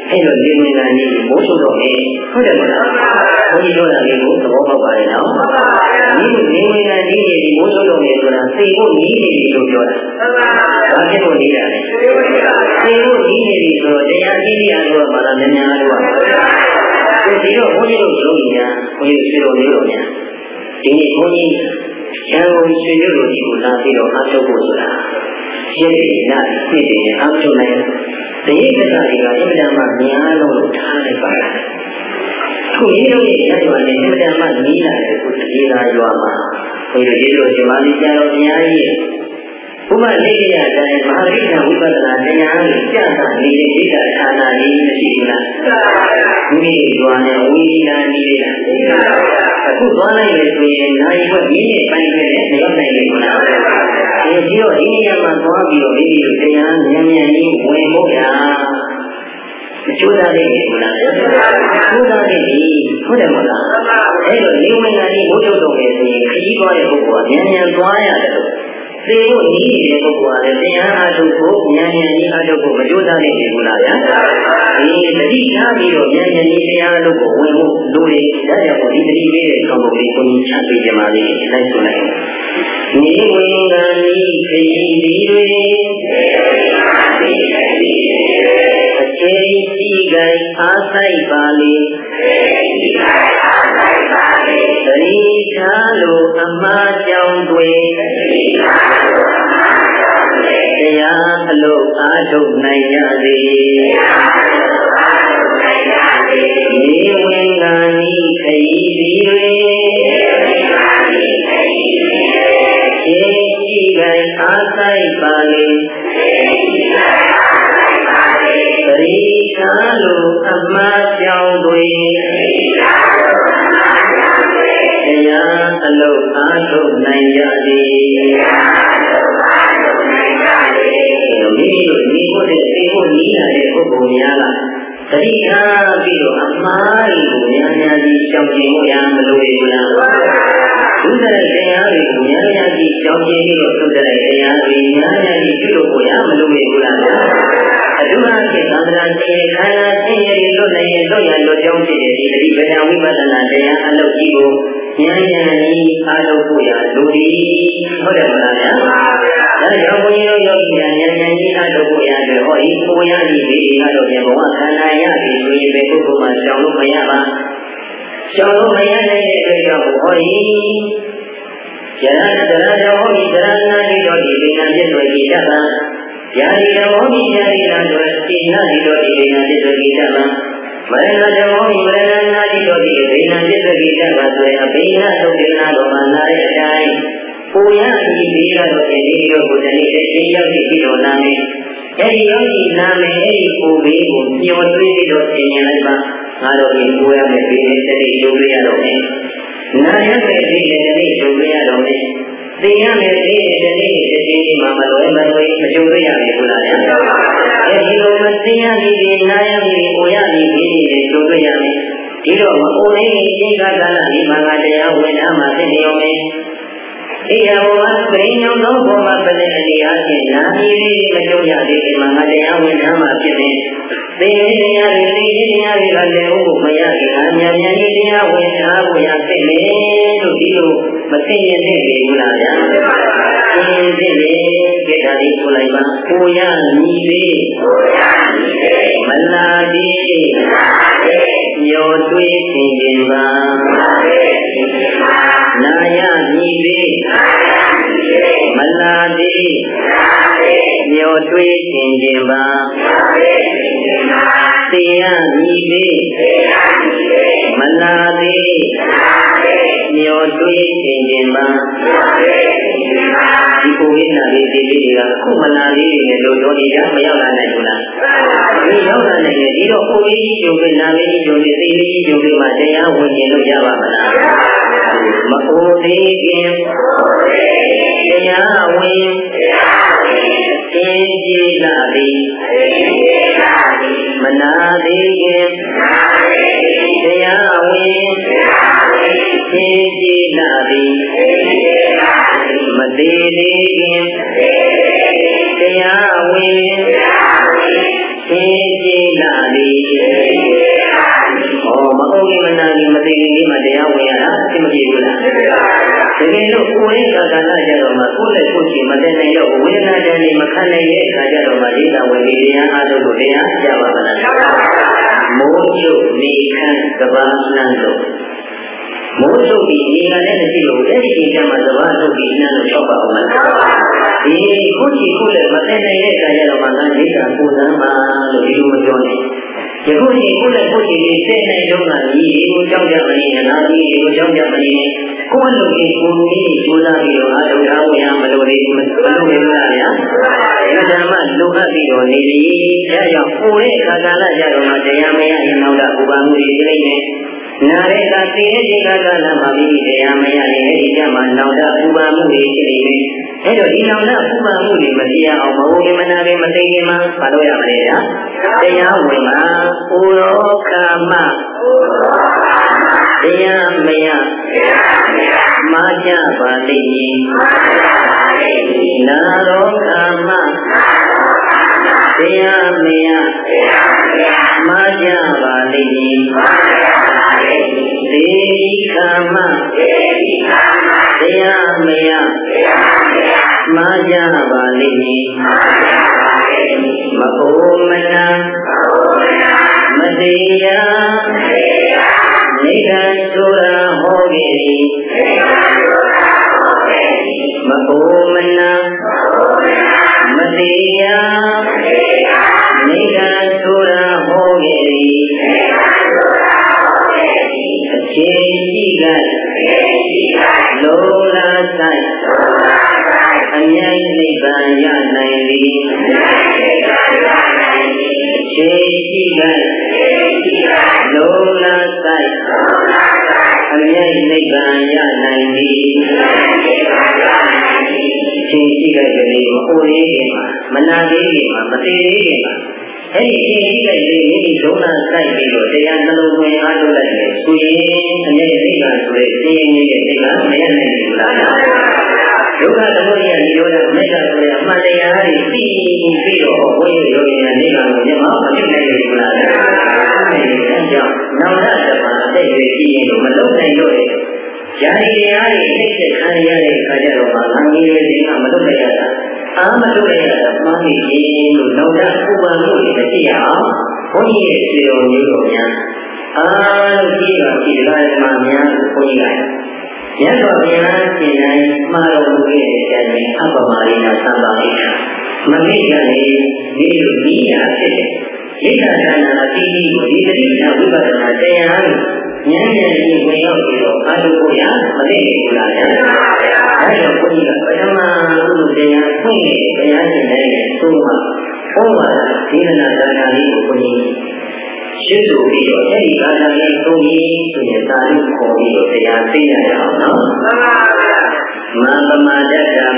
Speaker 1: အဲ့တော့ဒီဝင်လာနေမိုးချုပ်တော့မယ်ဟုတ်တယ်မလားဘုန်းကြီးပြောတာလေးကိုသဘောပေါက်ပါရဲ့နော်ဒီဒီဝင်လာနေဒီမိုးချုပ်တော့မယ်ဆိုတာသိဖို့နည်းနေပြီလို့ပြောတာဘာဖြစ်လို့နေတာလဲသိဖို့နည်းနေပြီဆိုတော့တရားကြီးရလို့ပါလားမြန်မြန်လို့ပါဒီတော့ဘုန်းကြီးတို့ရုံးညာဘုန်းကြီးတို့ဆွေတော်မျိုးတော်ညာဒီနေ့ဘုန်းကြီးရန်ကုန်ဆွေမျိုးတို့ဒီကိုလာပြီးတော့အားထုတ်ဖို့ဆိုတာ ရှင်းနေနာဖြစ်နေအားထုတ်နိုင်တတိပ္ပာတွေကအင်မတန်မှများလို့ထားလိုက်ပါလားခုဒီလိုရဲ့ရရွာနဲ့အင်မတန်မှနီးလာတဲ့ကိုတတိသာရွာမှာဘုရားဒီလိုဒီမာလီကျတော်အများကြီးဥပနိကေယတိုင်းမဟာရိကဝိပဿနာတရားကိုကြာတာနေတဲ့ဒိဋ္ဌဌာနကြီးမရှိဘူးလား။ဒီရွာနဲ့ဝိညာဉ်ကြီးလေးလား။အခုသွားလိုက်လို့ဆိုရင်နိုင်ဘက်ရင်းနဲ့ပိုင်းခဲ့တဲ့မရောက်နိုင်ဘူးလား။ ဒီပြီးတော့ဒီနေရာမှာသွားပြီးတော့မိမိတို့တရားဉာဏ်ဉာဏ်ကြီးဝင်ဖို့ရမကျိုးစားနေဘူးလားကျိုးစားနေပြီဟုတ်တယ်မလားအဲ့တော့နေဝင်လာပြီးဘုရားတော်မယ်ဆိုရင်ခရီးသွားတဲ့ပုဂ္ဂိုလ်ကဉာဏ်ဉာဏ်သွားရတယ်လို့သေဖို့နီးနေတဲ့ပုဂ္ဂိုလ်ကလည်းတရားအားထုတ်ဖို့ဉာဏ်ဉာဏ်ကြီးအားထုတ်ဖို့မကြိုးစားနေဘူးလားဗျာဒီတတိထားပြီးတော့ဉာဏ်ဉာဏ်ကြီးတရားအားထုတ်ဖို့ဝင်ဖို့လူတွေဒါကြောင့်ဒီတတိပေးတဲ့ကောင်းပုံလေးကိုချပေးကြပါလိမ့်လိုက်ဆိုလိုက် နေဝင်ကနီးခရီးဒီတွေအချိန်ကြီးကအားဆိုင်ပါလေသတိထားလို့အမှားကြောင့်တွေတရားအလို့အားထုတ်နိုင်ရစေနေဝင်ကနီးခရီးဒီတွေခြေ ဆိုင်ပါလေသတိထားလို့အမှားကြောင့်တွေတရားအလို့အားထုတ်နိုင်ရစေမိမိတို့ဒီကိုယ်နဲ့သိဖို့နီးလာတဲ့ပုဂ္ဂိုလ်များက သတိထားပြီးတော့အမှားတွေကိုများများကြီးရှောင်ကျင်ဖို့ရမလို့ဘူးလားသုဒ္ဓရတရားတွေကိုများများကြီးရှောင်ကျင်ပြီးတော့သုဒ္ဓရတရားတွေများများကြီးပြုလုပ်ဖို့ရမလို့ဘူးလားအတုအဖြစ်သံဃာရှင်ခန္ဓာဆင်းရဲလွတ်နိုင်ရင်လွတ်ရလွတ်ကြောင်းဖြစ်တဲ့ဒီတိပ္ပံဝိပဿနာတရားအလုပ်ကြီးကို ဉာဏ်ဉာဏ်ကြီးအားထုတ်ဖို့ရလူဒီဟုတ်တယ်မလားဗျာဒါကြောင့်ဘုန်းကြီးတို့ယောဂီများဉာဏ်ဉာဏ်ကြီးအားထုတ်ဖို့ရတယ်ဟောဒီကိုရသည်ဒီအားထုတ်ပြန်ဘဝခန္ဓာရပြီဆိုရင်ဘယ်ပုဂ္ဂိုလ်မှရှောင်လို့မရပါရှောင်လို့မရနိုင်တဲ့အတွက်ကြောင့်ဟောဒီယရဏတရတော်ဟောဒီတရဏနာတိတော်ဒီဒိနာပြည့်စုံကြည်တတ်တာယာတိတော်ဟောဒီယာတိနာတော်စိနာတိတော်ဒီဒိနာပြည့်စုံကြည်တတ်တာ မရဏကြောင့်မရဏနာတိတို့ဒီဒိဏจิตကိတ္တပါဆိုရင်အဘိညာသုတ်ဒေနာတော်မှာနာတဲ့အတိုင်းပူရသည်ဒီရတော့ဒီဒီတို့ကိုတနေ့တည်းရှင်းရောက်ပြီးတော့လာမယ်အဲဒီရောက်ဒီနာမယ်အဲဒီပူဘေးကိုညှော်သွေးပြီးတော့သင်ရင်လိုက်ပါငါတို့ဒီပူရမယ်ဘေးနဲ့တနေ့ကျုံရရတော့မယ်နာရမယ်ဘေးနဲ့တနေ့ကျုံရရတော့မယ် သင်ရမယ်ဘေးနဲ့တနေ့တည်းဒီမှာမလွယ်မလွယ်မကျုံရရဘူးဘူးလားအဲဒီလိုမသင်ရပြီဒီနာရပြီပူရပြီဘေးနဲ့ကျုံရရမယ်ဒီတော့မအိုနေရင်ရှင်းကားကာလဒီမှာငါတရားဝင်သားမှာသိနေရောမယ်အိယာဘဝပရိညောသောဘောမှာပတဲ့တရားဖြင့်နာမည်လေးမကြုံရသေးခင်မှာငါတရားဝင်သားမှာဖြစ်နေသိနေတရားတွေသိနေတရားတွေကလည်းဟုတ်မရခင်ငါမြန်မြန်လေးတရားဝင်သားကိုရသိနေလို့ဒီလို မသိရင်သိပြီဘူးလားဗျာသိရင်သိပြီကဲဒါလေးဆိုလိုက်ပါကိုရညီလေးမလာသည်ညောတွေးသင်ခြင်းပါနာယညီလေးမလာသည်ညောတွေးသင်ခြင်းပါသေယညီလေးမလာသ ည်ညောတွေးသင်ခြင်းပါဒီကိုဝိညာဉ်လေးဒီလေးတွေကခုမနာလေးတွေနဲ့လို့တော့ဒီကမရောက်လာနိုင်ဘူးလားဒီရောက်လာနိုင်တယ်ဒီတော့ကိုလေးကြီးယုံပြီးနာမည်ကြီးယုံပြီးသိလေးကြီးယုံပြီးမှတရားဝင်ကျင်လို့ရပါမလားမအိုသေးခင်တရားဝင်သင်ကြည်လာသည်မနာသေးခင်တရားဝင် သင်ကြည်လာသည်မသေးသေးခင်တရားဝင်သင်ကြည်လာသည်ဟောမဟုတ်ခင်မနာခင်မသေးခင်မှာတရားဝင်ရတာသိမပြေဘူးလားတကယ်လို့ကိုယ်ရဲ့ကာလကြတော့မှကိုယ်လည်းကိုယ်ချင်းမတည့်နိုင်တော့ဝေဒနာတည်းနေမခံနိုင်တဲ့အခါကျတော့မှဒိဋ္ဌဝင်ပြီးတရားအားထုတ်လို့တရားရပါမလားမိုးချုပ်နေခံကဘာနှံတော့ မိုးချုပ်ပြီးနေရာနဲ့မရှိလို့အဲ့ဒီအချိန်မှာသဘာဝထုတ်ပြီးနှံလို့ချောက်ပါအောင်လားဒီခုချီခုလည်းမတည့်နိုင်တဲ့အခါကျတော့မှငါဒိဋ္ဌကိုယ်သမ်းပါလို့ဒီလိုမပြောနဲ့ယခုဒီကိုယ်နဲ့ကိုယ်ကြီးလေးသိနေတော့ကဒီကိုကြောက်ကြမနေနဲ့နာပြီးဒီကိုကြောက်ကြမနေနဲ့ကိုယ်လူကြီးကိုယ်ကြီးကြိုးစားပြီးတော့အားထုတ်ထားဝင်ရမလို့လေမလို့လေလားဗျာဒီဓမ္မလုံအပ်ပြီးတော့နေပြီအဲကြောင့်ကိုယ်ရဲ့ခန္ဓာလာကြတော့မှတရားမရရင်နောက်တာဥပါမှုတွေပြလိုက်နေ နာရဲကသိရဲ့ဒီကကလာမှာပြီးတရားမရရင်အဲ့ဒီကြမှာနောက်တာဥပါမှုတွေဖြစ်နေတယ်အဲ့တော့ဒီနောက်တာဥပါမှုတွေမပြအောင်မဟုတ်ရင်မနာရင်မသိခင်မှာမလုပ်ရမလဲဗျာတရားဝင်မှာဥရောကာမတရားမရမာကြပါလိမ့်မည်နာရောကာမတရားမရမာကြပါလိမ့်မည် သေကာမတရားမရမာကြပါလိမ့်မည်မအိုမနာမတရားနိဒံဆိုတာဟောခဲ့သည်မအိုမနာမတရားနိဒံဆိုတာဟောခဲ့သည်အ ချင်းရှိကလောလာဆိုင်အမြိုင်နိဗ္ဗာန်ရနိုင်သည်ချင်းရှိကလောလာဆိုင်အမြိုင်နိဗ္ဗာန်ရနိုင်သည်ချင်းရှိကတည်းကမအိုသေးခင်မှာမနာသေးခင်မှာမသေးသေးခင်မှာ အဲ့ဒီချင်းရှိတဲ့လေမိမိဒုံနာစိုက်ပြီးတော့တရားနှလုံးသွင်းအားထုတ်လိုက်တယ်ဆိုရင်အမြဲနိဗ္ဗာန်ဆိုတဲ့သိရင်ကြီးတဲ့နိဗ္ဗာန်မရနိုင်ဘူးလားဒုက္ခသမုဒယနိရောဓမေတ္တာဆိုတဲ့အမှန်တရားတွေသိပြီးတော့ဘုန်းကြီးရောရင်နိဗ္ဗာန်ကိုမျက်မှောက်မဖြစ်နိုင်ဘူးလားအဲဒါကြောင့်နောက်ထပ်တစ်ပါးအသက်ရွယ်ကြီးရင်မလုံနိုင်တော့တဲ့ယာရီတရားတွေသိတဲ့ခံရတဲ့အခါကျတော့မှအငြင်းလေးတွေကမလုံနိုင်ရတာ အာမလုပ်ရတာမှန်းနေခြင်းလို့နောက်တာဥပ္ပံမှုတွေမရှိရအောင်ဘုန်းကြီးရဲ့စေတော်မျိုးတော်များအာလို့ကြီးတာဒီလားဓမ္မများကိုဘုန်းကြီးကမြတ်စွာဘုရားရှင်တိုင်းမှာတော်မူခဲ့တဲ့အတိုင်းအပ္ပမရိနာသံပါဠိကမမိတ်ကလည်းဒီလိုကြီးတာဖြစ်တယ်ဣဒ္ဓဌာနအတိအကိုဒီတတိယဝိပဿနာတရားကိုဉာဏ်ဉာဏ်ကြီးဝင်ရောက်ပြီးတော့အားထုတ်ဖို့ရမသိဘူးလားဗျာ။အဲဒါကိုဘုရားပထမ လို့တရားဖွင့်နေဘုရားရှင်တဲ့သုံးပါဟောပါဒီနာဒါနာလေးကိုဘုရားရှင်းဆိုပြီးတော့အဲဒီဘာသာလေးသုံးပြီးဆိုရင်သာလိခေါ်ပြီးတော့တရားသိရအောင်နော်။မှန်ပါဗျာ။မန္တမတ္တ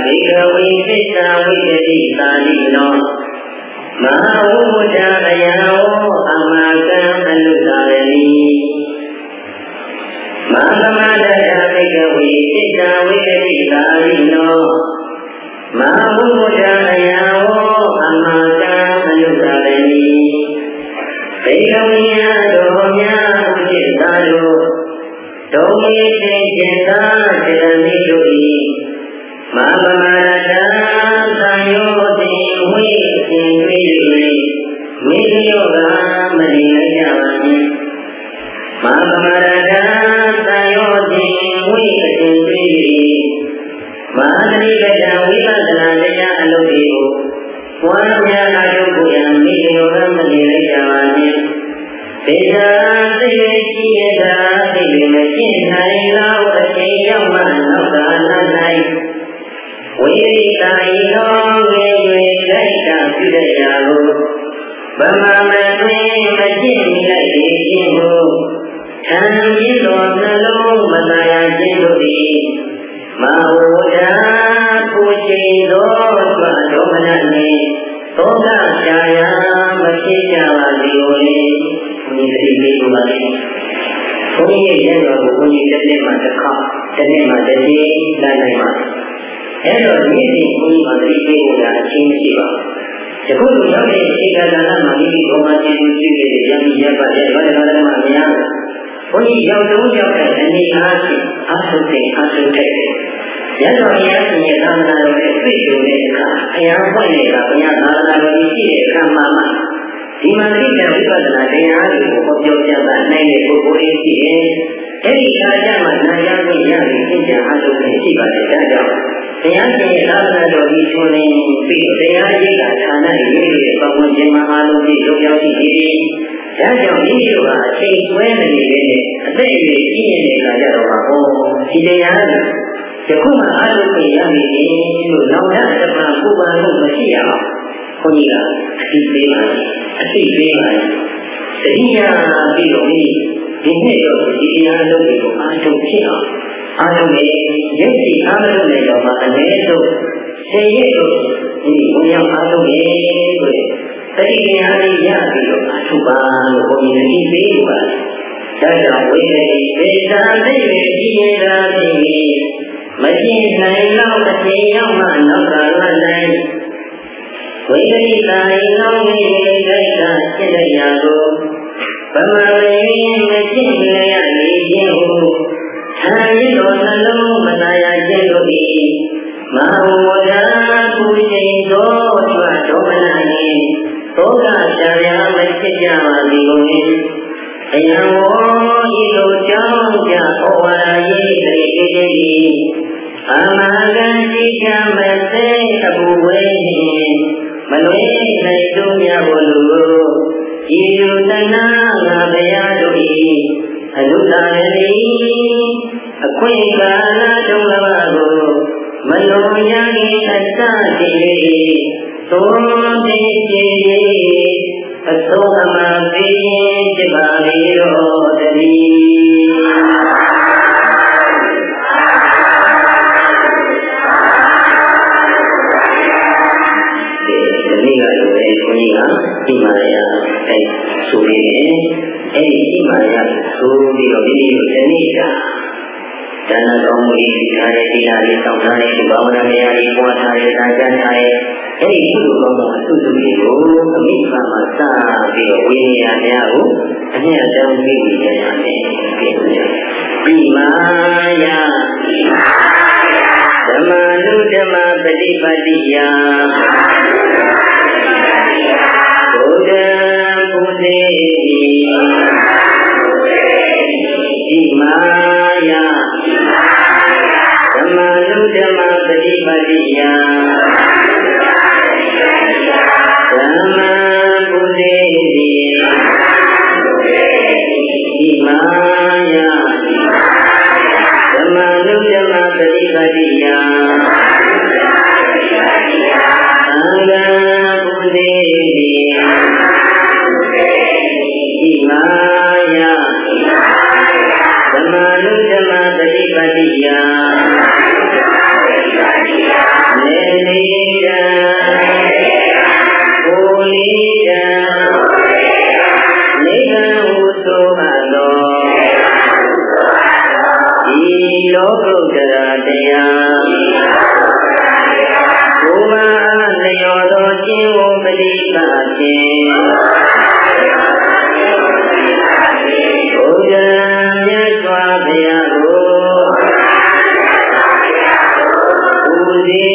Speaker 1: ဘေကဝိသစ္စာဝိတ္တိသာလိနောမဟာဝုဒ္ဓအယံဝအမကံအနုသာရဏီမသမတတမိကဝိစိတ္တဝိကတိသာရိနော မဟာဝုဒ္ဓအယံဝအမကံအနုသာရဏီဘေကဝိယတော်များဥจิตသာတို့ဒုံမေသိကျင်သာစေတမိတို့ဤမဟာ မဝဒာကိုချိန်သောသွတ်တော်မနနှင့်သောတာရှာယာမဖြစ်ကြပါစေကိုလေဘုရားတိပေးပါလေဘုန်းကြီးရဲ့ဉာဏ်တော်ကိုဘုန်းကြီးတစ်နှစ်မှတစ်ခါတစ်နှစ်မှတစ်ကြိမ်နိုင်နိုင်ပါအဲ့တော့ဒီနေ့ဘုန်းကြီးမှာတိပေးဖို့ကအချင်းရှိပါယခုလိုရောက်တဲ့အခြေခံကာလမှာမိမိဘုံမှာကျေးဇူးပြုတဲ့ယံရပါတဲ့ဘာသာဓမ္မများဘု န်းကြီးရောက်တော့ရောက်တဲ့အနေအားဖြင့်အဆုတ်တဲ့အဆုတ်တဲ့ရသော်ရရှင်ရဲ့သာသနာတော်နဲ့တွေ့ကြုံတဲ့အခါအရာပွင့်နေတာဘုရားသာသနာတော်ကြီးရှိတဲ့အခါမှာမှဒီမှာသိတဲ့ဝိပဿနာတရားတွေကိုဟောပြောပြတာနိုင်တဲ့ပုဂ္ဂိုလ်တွေရှိရင်အဲ့ဒီအခါကျမှနာရခွင့်ရပြီးသင်္ကြန်အလုပ်တွေရှိပါတယ်ဒါကြောင့်တရားရှင်ရဲ့သာသနာတော်ကြီးထွန်းနေပြီးတရားရိပ်တာဌာနတွေရဲ့ပတ်ဝန်းကျင်မှာအားလုံးကြီးလုံရောက်ရှိနေပြီး ဒါကြောင့်မိမိတို့ကအချိန်ဆွဲနေနေတဲ့အသက်အရွယ်ကြီးနေတဲ့အခါကျတော့ဟောဒီတရားတွေယခုမှအားလုံးကိုရပြီလို့နောက်ရတဲ့မှာကိုယ်ပါလို့မရှိရအောင်ဘုန်းကြီးကအသိပေးပါအသိပေးပါတတိယပြီးတော့ဒီနေ့တော့ဒီတရားလုံးတွေကိုအားထုတ်ဖြစ်အောင်အားထုတ်နေရုပ်စီအားထုတ်နေတော့မှအနည်းဆုံးဆယ်ရက်တော့ဒီဘုရားအားထုတ်နေဆိုတဲ့ တတိယအားလေးရပြီးတော့အားထုတ်ပါလို့ဘုန်းကြီးအသိပေးပါဒါကြောင့်ဝိသေသေသာသိရကြည်ရတာဖြစ်မကျင်နိုင်တော့အချိန်ရောက်မှနောက်ကလာနိုင်ဝိသေသာဤနောင်ဝိသေလိုက်တာဖြစ်တဲ့ရာကိုဗမာမင်းမကျင့်လျက်နေခြင်းဟုထာရည်တော်နှလုံးမနာရခြင်းတို့၏မဟောဒာကုချိန်သောကျွတ်တော်မနာနှင့် သောကရှာရမဖြစ်ကြပါသည်ကိုအယံဝေါဤလို ရာတရားကိုယ်ပါလျော်သောခြင်းကိုပฏิပတ်ခြင်းဘုရားမြတ်စွာဘုရားကိုဦးစီးမိဘုသောပါဤခြင်းတရား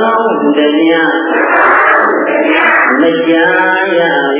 Speaker 1: မကောင်းဘူးလည်းမကြားရလေ